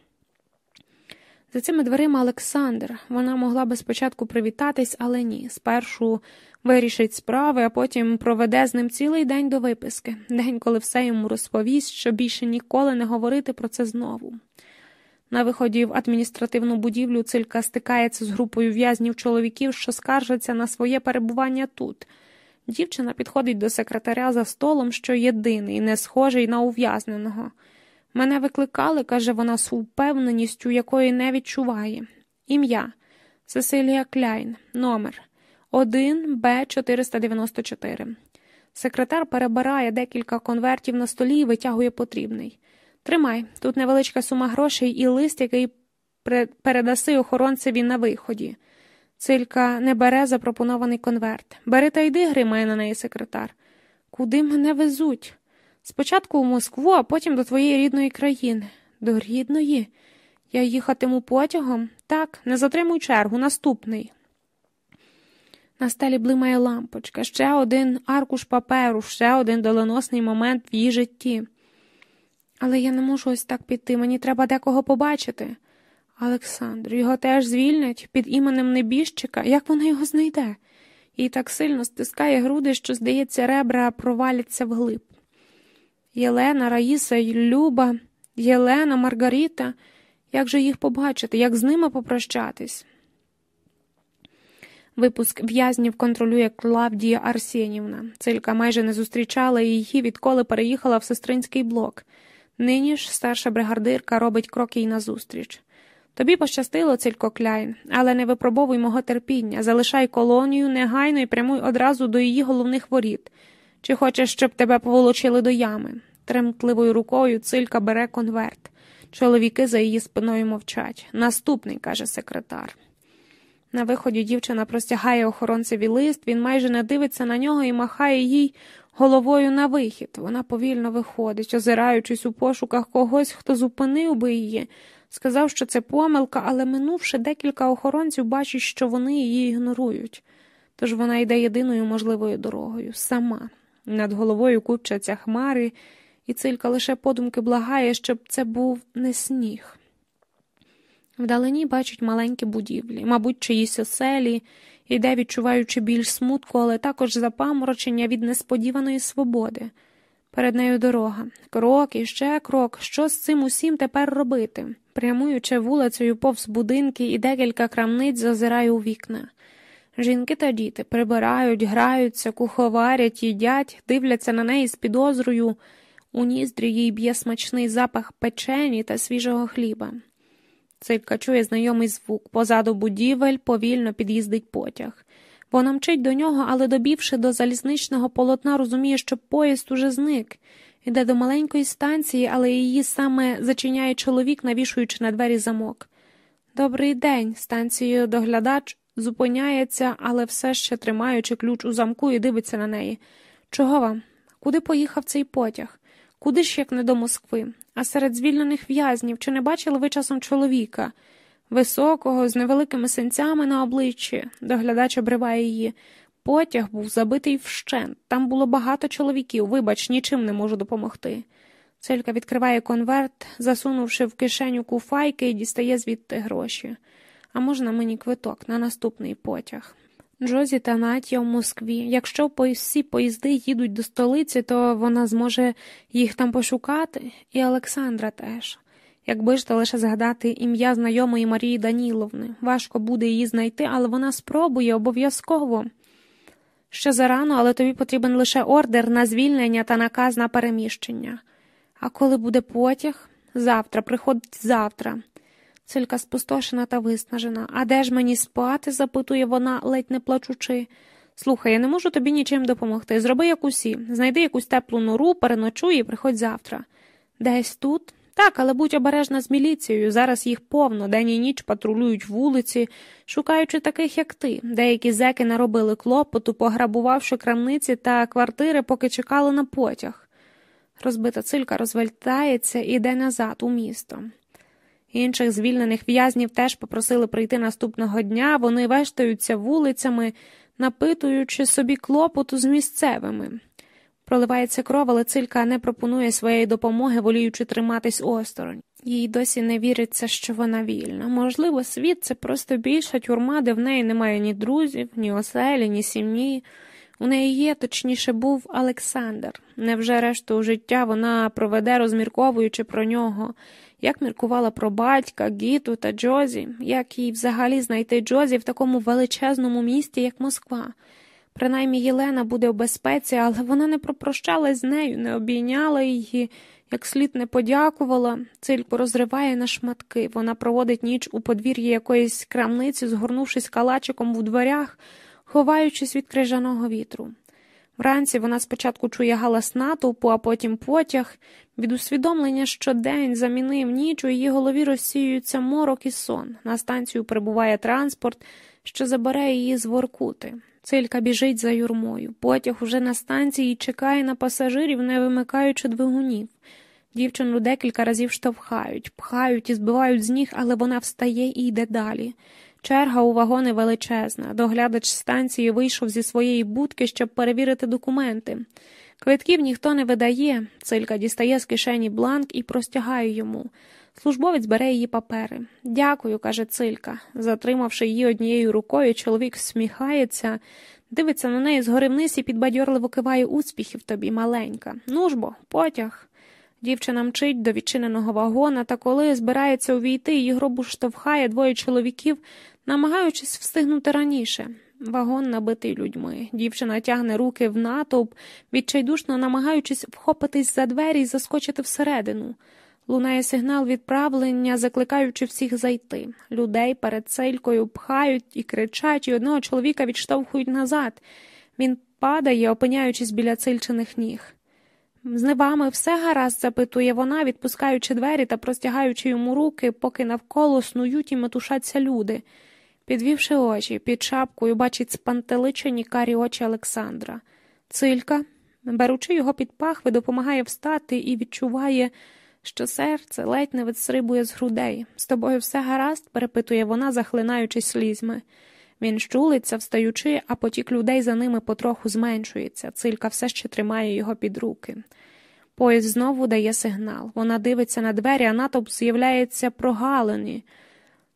За цими дверима Олександр. Вона могла би спочатку привітатись, але ні. Спершу вирішить справи, а потім проведе з ним цілий день до виписки, день, коли все йому розповість, що більше ніколи не говорити про це знову. На виході в адміністративну будівлю цилька стикається з групою в'язнів чоловіків, що скаржаться на своє перебування тут. Дівчина підходить до секретаря за столом, що єдиний, не схожий на ув'язненого. Мене викликали, каже вона з упевненістю, якої не відчуває. Ім'я Сесилія Кляйн, номер 1 Б 494. Секретар перебирає декілька конвертів на столі і витягує потрібний. Тримай, тут невеличка сума грошей і лист, який передаси охоронцеві на виході. Цилька не бере запропонований конверт. Бери та йди, гримає на неї секретар. Куди мене везуть? Спочатку в Москву, а потім до твоєї рідної країни. До рідної? Я їхатиму потягом? Так, не затримуй чергу, наступний. На стелі блимає лампочка, ще один аркуш паперу, ще один доленосний момент в її житті. Але я не можу ось так піти, мені треба декого побачити. Олександр, його теж звільнять під іменем небіжчика, як вона його знайде? І так сильно стискає груди, що, здається, ребра проваляться вглиб. Єлена, Раїса Люба, Єлена, Маргарита, як же їх побачити, як з ними попрощатись? Випуск в'язнів контролює Клавдія Арсенівна. Цилька майже не зустрічала її, відколи переїхала в сестринський блок. Нині ж старша бригадирка робить крок їй назустріч. Тобі пощастило, цілько Кляйн, але не випробовуй мого терпіння, залишай колонію негайно і прямуй одразу до її головних воріт. Чи хочеш, щоб тебе поволочили до ями? Тремтливою рукою цилька бере конверт. Чоловіки за її спиною мовчать. Наступний, каже секретар. На виході дівчина простягає охоронцеві лист, він майже не дивиться на нього і махає їй головою на вихід. Вона повільно виходить, озираючись у пошуках когось, хто зупинив би її. Сказав, що це помилка, але минувши декілька охоронців, бачить, що вони її ігнорують. Тож вона йде єдиною можливою дорогою, сама. Над головою купчаться хмари, і цилька лише подумки благає, щоб це був не сніг. Вдалині бачить маленькі будівлі, мабуть, чиїсь оселі, іде, відчуваючи більш смутку, але також запаморочення від несподіваної свободи. Перед нею дорога, крок і ще крок. Що з цим усім тепер робити? Прямуючи вулицею повз будинки і декілька крамниць зазираю у вікна. Жінки та діти прибирають, граються, куховарять, їдять, дивляться на неї з підозрою. У ніздрі їй б'є смачний запах печені та свіжого хліба. Цилька чує знайомий звук. Позаду будівель повільно під'їздить потяг. Вона мчить до нього, але, добівши до залізничного полотна, розуміє, що поїзд уже зник. Іде до маленької станції, але її саме зачиняє чоловік, навішуючи на двері замок. Добрий день, станцією доглядач зупиняється, але все ще тримаючи ключ у замку і дивиться на неї. Чого вам? Куди поїхав цей потяг? Куди ж як не до Москви? А серед звільнених в'язнів чи не бачили ви часом чоловіка? Високого, з невеликими синцями на обличчі, доглядач обриває її. Потяг був забитий вщент. Там було багато чоловіків, вибач, нічим не можу допомогти. Целька відкриває конверт, засунувши в кишеню куфайки і дістає звідти гроші. А можна мені квиток на наступний потяг. Джозі та Натя в Москві. Якщо всі поїзди їдуть до столиці, то вона зможе їх там пошукати, і Олександра теж. Якби ж то лише згадати ім'я знайомої Марії Даніловни. Важко буде її знайти, але вона спробує обов'язково. Ще зарано, але тобі потрібен лише ордер на звільнення та наказ на переміщення. А коли буде потяг? Завтра, приходить завтра. Цилька спустошена та виснажена. А де ж мені спати? запитує вона, ледь не плачучи. Слухай, я не можу тобі нічим допомогти. Зроби як усі. Знайди якусь теплу нору, переночуй і приходь завтра. Десь тут? Так, але будь обережна з міліцією. Зараз їх повно, день і ніч патрулюють вулиці, шукаючи таких, як ти. Деякі зеки наробили клопоту, пограбувавши крамниці та квартири, поки чекали на потяг. Розбита цилька розвертається і йде назад у місто. Інших звільнених в'язнів теж попросили прийти наступного дня, вони вештаються вулицями, напитуючи собі клопоту з місцевими. Проливається кров, але цилька не пропонує своєї допомоги, воліючи триматись осторонь. Їй досі не віриться, що вона вільна. Можливо, світ це просто більша тюрма, де в неї немає ні друзів, ні оселі, ні сім'ї. У неї є, точніше, був Олександр. Невже решту життя вона проведе, розмірковуючи про нього, як міркувала про батька, Гіту та Джозі, як їй взагалі знайти Джозі в такому величезному місті, як Москва. Принаймні Єлена буде в безпеці, але вона не пропрощалась з нею, не обійняла її, як слід не подякувала. Цильку розриває на шматки. Вона проводить ніч у подвір'ї якоїсь крамниці, згорнувшись калачиком у дверях, ховаючись від крижаного вітру. Вранці вона спочатку чує галас натовпу, а потім потяг. Від усвідомлення, що день замінив ніч, у її голові розсіюється морок і сон. На станцію прибуває транспорт, що забере її з Воркути. Цилька біжить за юрмою. Потяг уже на станції чекає на пасажирів, не вимикаючи двигунів. Дівчину декілька разів штовхають, пхають і збивають з ніг, але вона встає і йде далі. Черга у вагони величезна. Доглядач станції вийшов зі своєї будки, щоб перевірити документи. Квитків ніхто не видає. Цилька дістає з кишені бланк і простягає йому. Службовець бере її папери. Дякую, каже Цилька. Затримавши її однією рукою, чоловік всміхається, дивиться на неї згори вниз і підбадьорливо киває успіхів тобі, маленька. Ну ж бо, потяг. Дівчина мчить до відчиненого вагона, та коли збирається увійти, її гробу штовхає двоє чоловіків, намагаючись встигнути раніше. Вагон набитий людьми. Дівчина тягне руки в натовп, відчайдушно намагаючись вхопитись за двері і заскочити всередину. Лунає сигнал відправлення, закликаючи всіх зайти. Людей перед целькою пхають і кричать, і одного чоловіка відштовхують назад. Він падає, опиняючись біля цильчених ніг. З вами все гаразд, запитує вона, відпускаючи двері та простягаючи йому руки, поки навколо снують і метушаться люди. Підвівши очі, під шапкою бачить спантеличені карі очі Олександра. Цилька, беручи його під пахви, допомагає встати і відчуває що серце ледь не відстрибує з грудей. З тобою все гаразд, перепитує вона, захлинаючись слізьми. Він щулиться, встаючи, а потік людей за ними потроху зменшується. Цилька все ще тримає його під руки. Поїзд знову дає сигнал. Вона дивиться на двері, а натовп з'являється прогалені.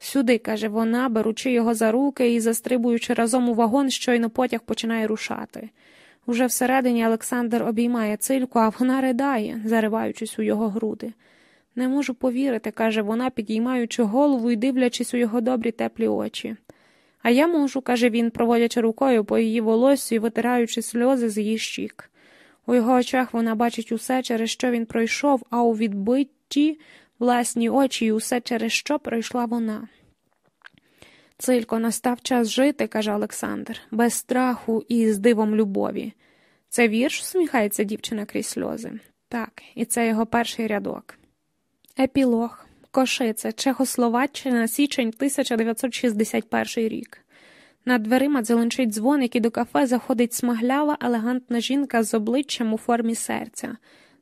Сюди, каже вона, беручи його за руки і застрибуючи разом у вагон, щойно потяг починає рушати. Уже всередині Олександр обіймає цильку, а вона ридає, зариваючись у його груди. Не можу повірити, каже вона, підіймаючи голову і дивлячись у його добрі теплі очі. А я можу, каже він, проводячи рукою по її волоссю і витираючи сльози з її щік. У його очах вона бачить усе, через що він пройшов, а у відбитті власні очі і усе, через що пройшла вона. Цилько, настав час жити, каже Олександр, без страху і з дивом любові. Це вірш, усміхається дівчина крізь сльози. Так, і це його перший рядок. Епілог. Кошице, Чехословаччина, січень 1961 рік. Над дверима дзеленчить дзвоник і до кафе заходить смаглява, елегантна жінка з обличчям у формі серця.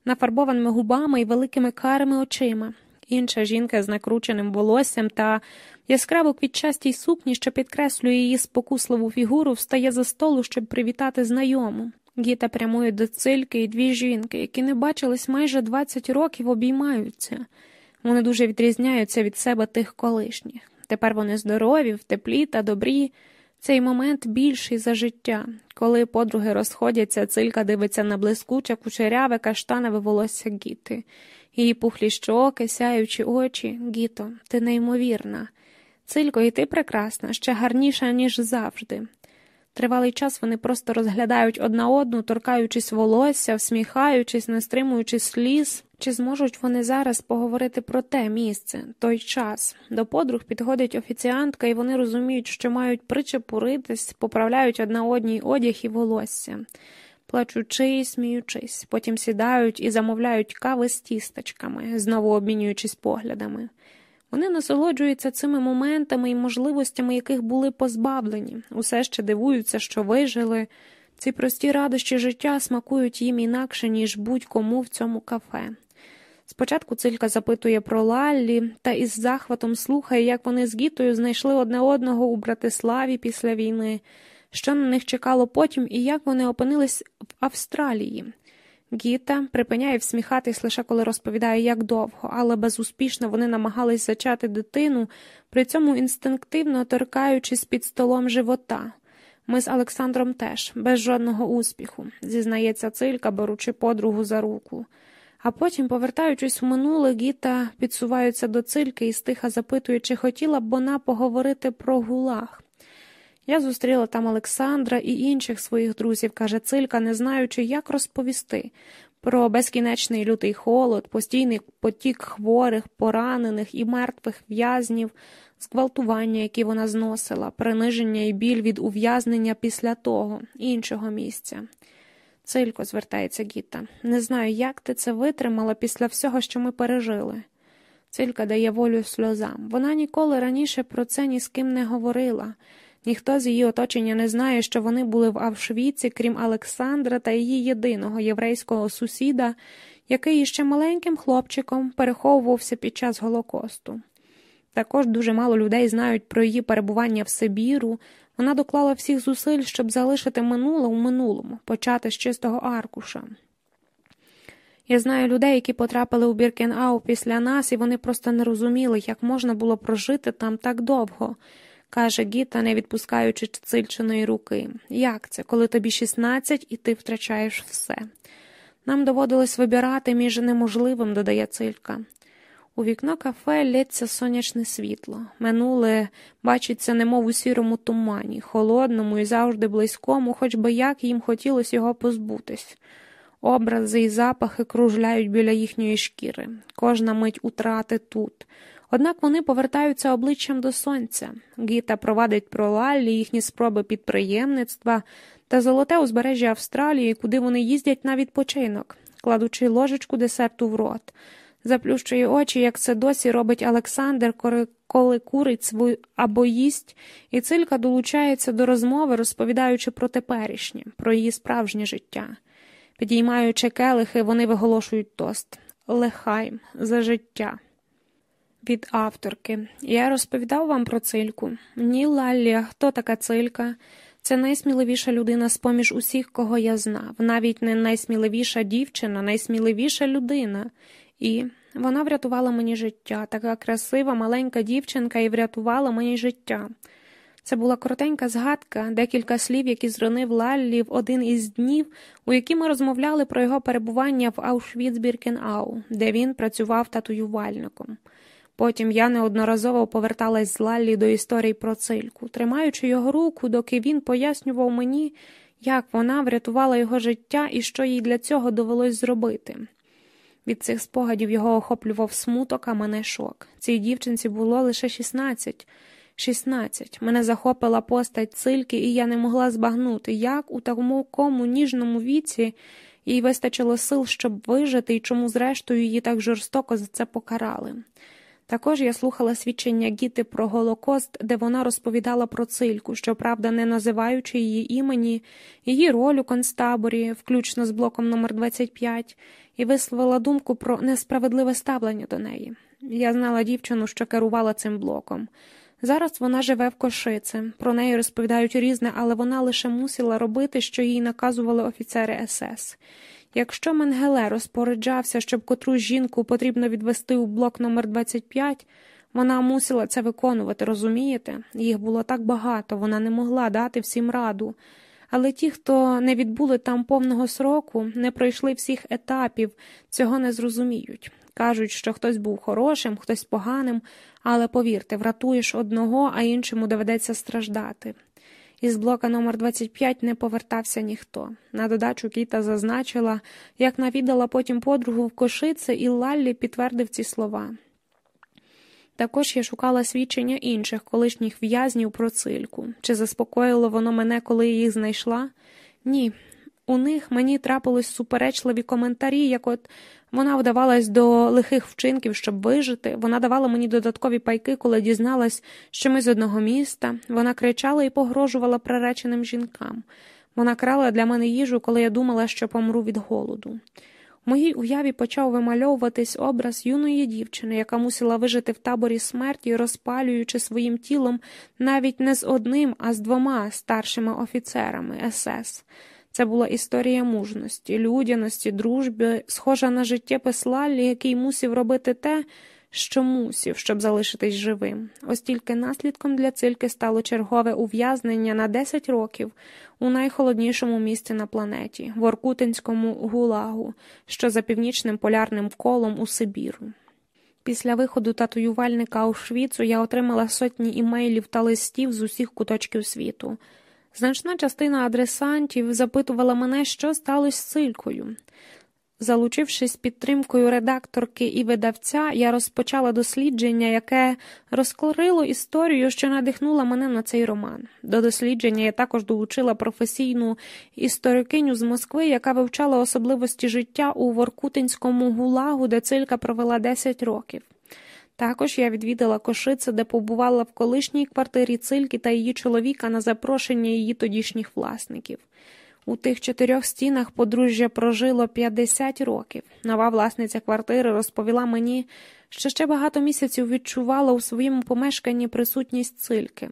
нафарбованими губами і великими карими очима. Інша жінка з накрученим волоссям та яскраво квітчастій сукні, що підкреслює її спокусливу фігуру, встає за столу, щоб привітати знайому. Гіта прямує до цильки і дві жінки, які не бачились майже 20 років, обіймаються. Вони дуже відрізняються від себе тих колишніх. Тепер вони здорові, в теплі та добрі. Цей момент більший за життя. Коли подруги розходяться, цилька дивиться на блискуче, кучеряве, каштанове волосся Гіти. Її пухлі щоки, сяючі очі. Гіто, ти неймовірна. Цилько, і ти прекрасна, ще гарніша, ніж завжди. Тривалий час вони просто розглядають одна одну, торкаючись волосся, всміхаючись, не стримуючи сліз. Чи зможуть вони зараз поговорити про те місце, той час? До подруг підходить офіціантка, і вони розуміють, що мають причепуритись, поправляють одна одній одяг і волосся, плачучи і сміючись, потім сідають і замовляють кави з тісточками, знову обмінюючись поглядами. Вони насолоджуються цими моментами і можливостями, яких були позбавлені, усе ще дивуються, що вижили. Ці прості радощі життя смакують їм інакше, ніж будь-кому в цьому кафе. Спочатку цилька запитує про Лаллі та із захватом слухає, як вони з Гітою знайшли одне одного у Братиславі після війни, що на них чекало потім і як вони опинились в Австралії. Гіта припиняє всміхатись лише коли розповідає, як довго, але безуспішно вони намагались зачати дитину, при цьому інстинктивно торкаючись під столом живота. Ми з Олександром теж, без жодного успіху, зізнається цилька, беручи подругу за руку. А потім, повертаючись у минуле, Гіта підсуваються до цильки і стиха запитує, чи хотіла б вона поговорити про гулаг. Я зустріла там Олександра і інших своїх друзів, каже Цилька, не знаючи, як розповісти про безкінечний лютий холод, постійний потік хворих, поранених і мертвих в'язнів, зґвалтування, які вона зносила, приниження і біль від ув'язнення після того, іншого місця. Цилько, звертається Гіта, не знаю, як ти це витримала після всього, що ми пережили. Цилька дає волю сльозам. Вона ніколи раніше про це ні з ким не говорила. Ніхто з її оточення не знає, що вони були в Авшвіці, крім Олександра та її єдиного єврейського сусіда, який іще маленьким хлопчиком переховувався під час Голокосту. Також дуже мало людей знають про її перебування в Сибіру. Вона доклала всіх зусиль, щоб залишити минуле у минулому, почати з чистого аркуша. Я знаю людей, які потрапили у Біркенау після нас, і вони просто не розуміли, як можна було прожити там так довго каже Гіта, не відпускаючи цильчиної руки. Як це, коли тобі 16 і ти втрачаєш все? Нам доводилось вибирати між неможливим, додає цилька. У вікно кафе лється сонячне світло. Минуле бачиться, немов у сірому тумані, холодному і завжди близькому, хоч би як їм хотілося його позбутись. Образи і запахи кружляють біля їхньої шкіри. Кожна мить утрати тут. Однак вони повертаються обличчям до сонця. Гіта провадить про Лаллі, їхні спроби підприємництва та золоте узбережжя Австралії, куди вони їздять на відпочинок, кладучи ложечку десерту в рот. Заплющує очі, як це досі робить Олександр, коли курить свою або їсть, і цилька долучається до розмови, розповідаючи про теперішнє, про її справжнє життя. Підіймаючи келихи, вони виголошують тост Лехайм за життя від авторки. Я розповідав вам про цильку. Ні, Лаллі, хто така цилька? Це найсміливіша людина з поміж усіх, кого я знав, навіть не найсміливіша дівчина, найсміливіша людина. І вона врятувала мені життя, така красива, маленька дівчинка і врятувала мені життя. Це була коротенька згадка, декілька слів, які зронив Лаллі в один із днів, у які ми розмовляли про його перебування в Аушвіц-Біркенау, де він працював татуювальником. Потім я неодноразово поверталась з Лаллі до історій про цильку, тримаючи його руку, доки він пояснював мені, як вона врятувала його життя і що їй для цього довелось зробити. Від цих спогадів його охоплював смуток, а мене шок. Цій дівчинці було лише 16. 16. Мене захопила постать цильки, і я не могла збагнути, як у такому ніжному віці їй вистачило сил, щоб вижити, і чому, зрештою, її так жорстоко за це покарали. Також я слухала свідчення Гіти про Голокост, де вона розповідала про цильку, щоправда, не називаючи її імені, її роль у концтаборі, включно з блоком номер 25 і висловила думку про несправедливе ставлення до неї. Я знала дівчину, що керувала цим блоком. Зараз вона живе в кошиці. Про неї розповідають різне, але вона лише мусила робити, що їй наказували офіцери СС. Якщо Менгеле розпоряджався, щоб котрусь жінку потрібно відвести у блок номер 25 вона мусила це виконувати, розумієте? Їх було так багато, вона не могла дати всім раду. Але ті, хто не відбули там повного сроку, не пройшли всіх етапів, цього не зрозуміють. Кажуть, що хтось був хорошим, хтось поганим, але повірте, врятуєш одного, а іншому доведеться страждати. Із блока номер 25 не повертався ніхто. На додачу Кіта зазначила, як навідала потім подругу в кошице, і Лаллі підтвердив ці слова. Також я шукала свідчення інших колишніх в'язнів про цильку. Чи заспокоїло воно мене, коли їх знайшла? Ні. У них мені трапились суперечливі коментарі, як от вона вдавалась до лихих вчинків, щоб вижити. Вона давала мені додаткові пайки, коли дізналась, що ми з одного міста. Вона кричала і погрожувала приреченим жінкам. Вона крала для мене їжу, коли я думала, що помру від голоду. В моїй уяві почав вимальовуватись образ юної дівчини, яка мусила вижити в таборі смерті, розпалюючи своїм тілом навіть не з одним, а з двома старшими офіцерами СС. Це була історія мужності, людяності, дружби, схожа на життєпис Лаллі, який мусив робити те, що мусів, щоб залишитись живим. Ось тільки наслідком для цильки стало чергове ув'язнення на 10 років у найхолоднішому місці на планеті в Оркутинському гулагу, що за північним полярним колом у Сибіру. Після виходу татуювальника Аушвіцу я отримала сотні імейлів та листів з усіх куточків світу. Значна частина адресантів запитувала мене, що сталося з цилькою. Залучившись підтримкою редакторки і видавця, я розпочала дослідження, яке розкорило історію, що надихнула мене на цей роман. До дослідження я також долучила професійну історикиню з Москви, яка вивчала особливості життя у Воркутинському гулагу, де цилька провела 10 років. Також я відвідала Кошице, де побувала в колишній квартирі цильки та її чоловіка на запрошення її тодішніх власників. У тих чотирьох стінах подружжя прожило 50 років. Нова власниця квартири розповіла мені, що ще багато місяців відчувала у своєму помешканні присутність цильки.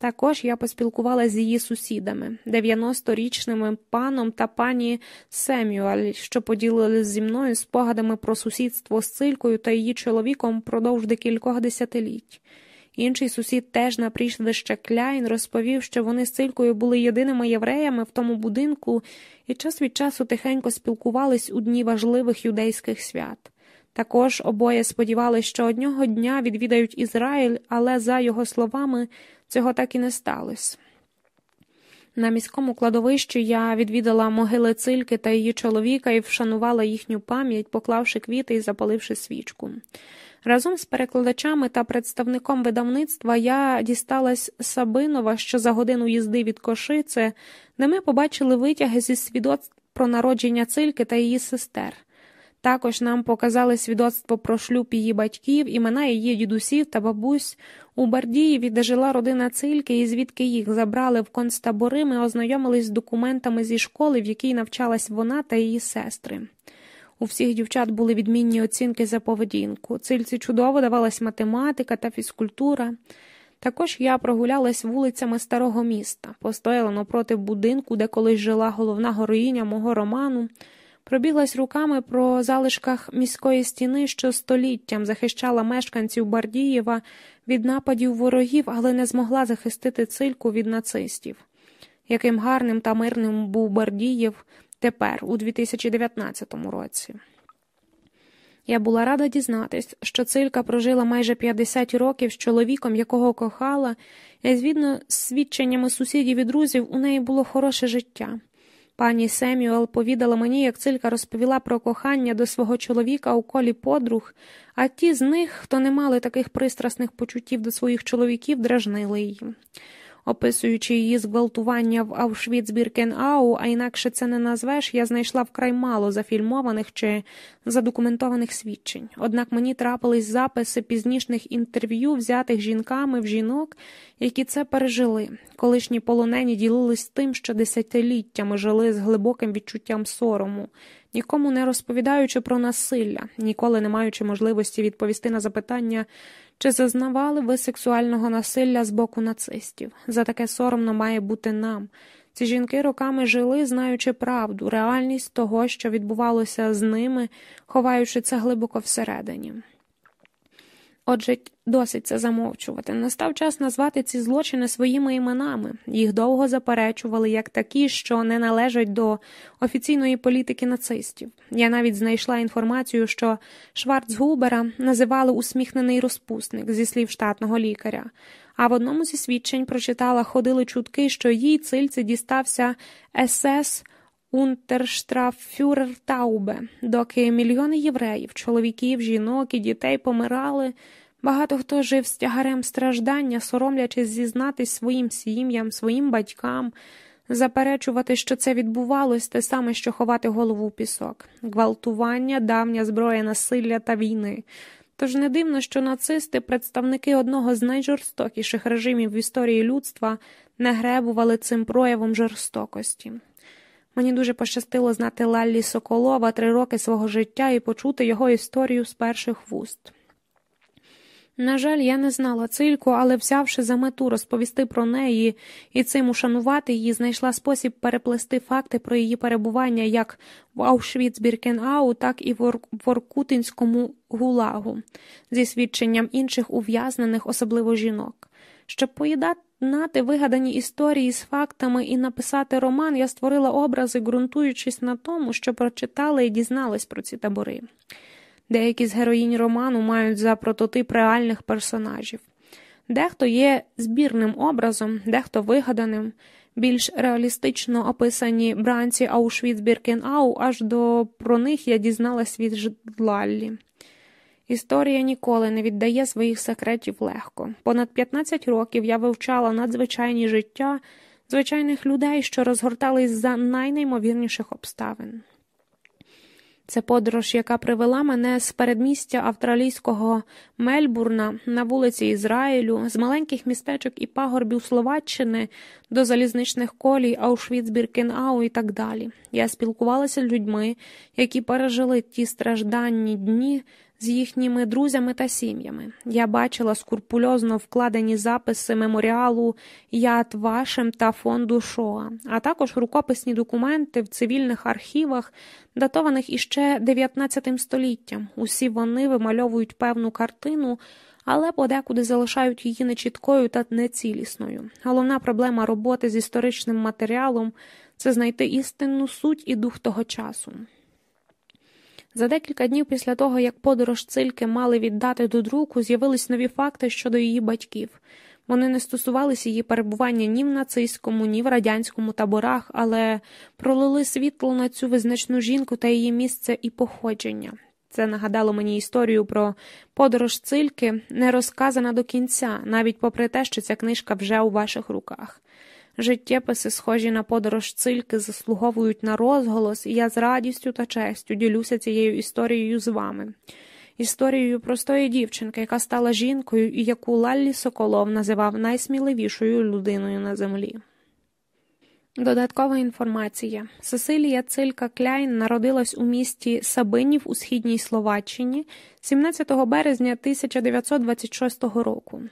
Також я поспілкувалася з її сусідами, 90-річними паном та пані Семюаль, що поділилися зі мною спогадами про сусідство з цилькою та її чоловіком впродовж декількох десятиліть. Інший сусід теж на прізвище Кляйн розповів, що вони з цилькою були єдиними євреями в тому будинку і час від часу тихенько спілкувались у дні важливих юдейських свят. Також обоє сподівалися, що одного дня відвідають Ізраїль, але, за його словами, цього так і не сталося. На міському кладовищі я відвідала могили цильки та її чоловіка і вшанувала їхню пам'ять, поклавши квіти і запаливши свічку. Разом з перекладачами та представником видавництва я дісталась Сабинова, що за годину їзди від Кошице, де ми побачили витяги зі свідоцтв про народження цильки та її сестер. Також нам показали свідоцтво про шлюб її батьків, імена її дідусів та бабусь. У Бардієві, де жила родина цильки, і звідки їх забрали в концтабори, ми ознайомились з документами зі школи, в якій навчалась вона та її сестри. У всіх дівчат були відмінні оцінки за поведінку. Цильці чудово давалась математика та фізкультура. Також я прогулялась вулицями старого міста, постояла напроти будинку, де колись жила головна героїня мого роману, пробіглась руками про залишках міської стіни, що століттям захищала мешканців Бардієва від нападів ворогів, але не змогла захистити цильку від нацистів. Яким гарним та мирним був Бардієв тепер, у 2019 році. Я була рада дізнатись, що цилька прожила майже 50 років з чоловіком, якого кохала, і згідно з свідченнями сусідів і друзів, у неї було хороше життя. Пані Семюел повідала мені, як цилька розповіла про кохання до свого чоловіка у колі подруг, а ті з них, хто не мали таких пристрасних почуттів до своїх чоловіків, дражнили її описуючи її зґвалтування в Аушвіц-Біркенау, а інакше це не назвеш, я знайшла вкрай мало зафільмованих чи задокументованих свідчень. Однак мені трапились записи пізнішних інтерв'ю, взятих жінками в жінок, які це пережили. Колишні полонені ділились тим, що десятиліттями жили з глибоким відчуттям сорому, нікому не розповідаючи про насилля, ніколи не маючи можливості відповісти на запитання, чи зазнавали ви сексуального насилля з боку нацистів. За таке соромно має бути нам. Ці жінки роками жили, знаючи правду, реальність того, що відбувалося з ними, ховаючи це глибоко всередині. Отже, досить це замовчувати. Настав час назвати ці злочини своїми іменами. Їх довго заперечували як такі, що не належать до офіційної політики нацистів. Я навіть знайшла інформацію, що Шварцгубера називали усміхнений розпусник зі слів штатного лікаря. А в одному зі свідчень прочитала ходили чутки, що їй цильці дістався СС Унтерштраффюрер Таубе, доки мільйони євреїв, чоловіків, жінок і дітей помирали. Багато хто жив з тягарем страждання, соромлячись зізнатись своїм сім'ям, своїм батькам, заперечувати, що це відбувалось, те саме, що ховати голову в пісок, гвалтування, давня зброя насилля та війни. Тож не дивно, що нацисти, представники одного з найжорстокіших режимів в історії людства, не гребували цим проявом жорстокості. Мені дуже пощастило знати Лаллі Соколова три роки свого життя і почути його історію з перших вуст. На жаль, я не знала цильку, але, взявши за мету розповісти про неї і цим ушанувати її, знайшла спосіб переплести факти про її перебування як в Аушвіц-Біркенау, так і в Воркутинському гулагу, зі свідченням інших ув'язнених, особливо жінок. Щоб поєднати вигадані історії з фактами і написати роман, я створила образи, ґрунтуючись на тому, що прочитала і дізналась про ці табори. Деякі з героїнь роману мають за прототип реальних персонажів. Дехто є збірним образом, дехто вигаданим, більш реалістично описані бранці Аушвіц Біркенау, аж до про них я дізналась від Ждлаллі. Історія ніколи не віддає своїх секретів легко. Понад 15 років я вивчала надзвичайні життя звичайних людей, що розгортались за найнеймовірніших обставин. Це подорож, яка привела мене з передмістя австралійського Мельбурна на вулиці Ізраїлю, з маленьких містечок і пагорбів Словаччини до залізничних колій, Аушвіц-Біркенау і так далі. Я спілкувалася з людьми, які пережили ті стражданні дні з їхніми друзями та сім'ями. Я бачила скурпульозно вкладені записи меморіалу Яд Вашем та фонду Шоа, а також рукописні документи в цивільних архівах, датованих іще 19 століттям. Усі вони вимальовують певну картину. Але подекуди залишають її нечіткою та нецілісною. Головна проблема роботи з історичним матеріалом це знайти істинну суть і дух того часу. За декілька днів після того, як подорож цильки мали віддати до друку, з'явились нові факти щодо її батьків. Вони не стосувалися її перебування ні в нацистському, ні в радянському таборах, але пролили світло на цю визначну жінку та її місце і походження. Це нагадало мені історію про подорож цильки, не розказана до кінця, навіть попри те, що ця книжка вже у ваших руках. Життєписи, схожі на подорож цильки, заслуговують на розголос, і я з радістю та честю ділюся цією історією з вами. Історією простої дівчинки, яка стала жінкою і яку Лаллі Соколов називав найсміливішою людиною на землі. Додаткова інформація Сесилія Цилька Кляйн народилась у місті Сабинів у східній Словаччині 17 березня 1926 року.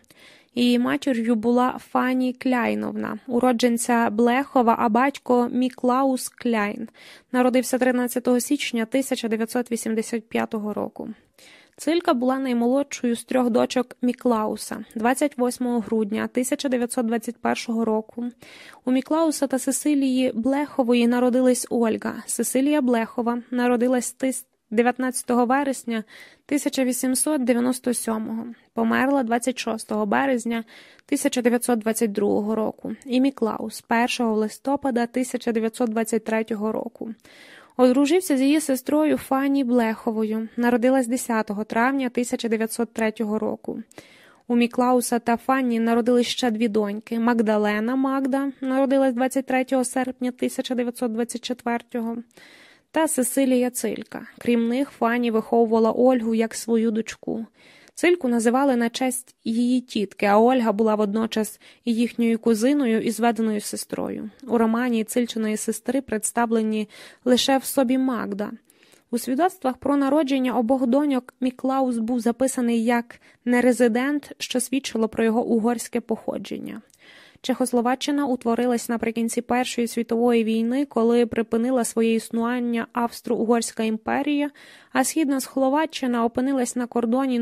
Її матір'ю була Фані Кляйновна, уродженця Блехова, а батько Міклаус Кляйн. Народився 13 січня 1985 року. Цилька була наймолодшою з трьох дочок Міклауса 28 грудня 1921 року. У Міклауса та Сесилії Блехової народилась Ольга. Сесилія Блехова народилась 19 вересня 1897-го, померла 26 березня 1922 року, і Міклаус 1 листопада 1923 року. Одружився з її сестрою Фані Блеховою, народилась 10 травня 1903 року. У Міклауса та Фанні народились ще дві доньки. Магдалена Магда народилась 23 серпня 1924 року та Сесилія Цилька. Крім них, Фані виховувала Ольгу як свою дочку. Цильку називали на честь її тітки, а Ольга була водночас і їхньою кузиною і зведеною сестрою. У романі Цильчиної сестри представлені лише в собі Магда. У свідоцтвах про народження обох доньок Міклаус був записаний як нерезидент, що свідчило про його угорське походження. Чехословаччина утворилась наприкінці Першої світової війни, коли припинила своє існування Австро-Угорська імперія, а східна Словаччина опинилась на кордоні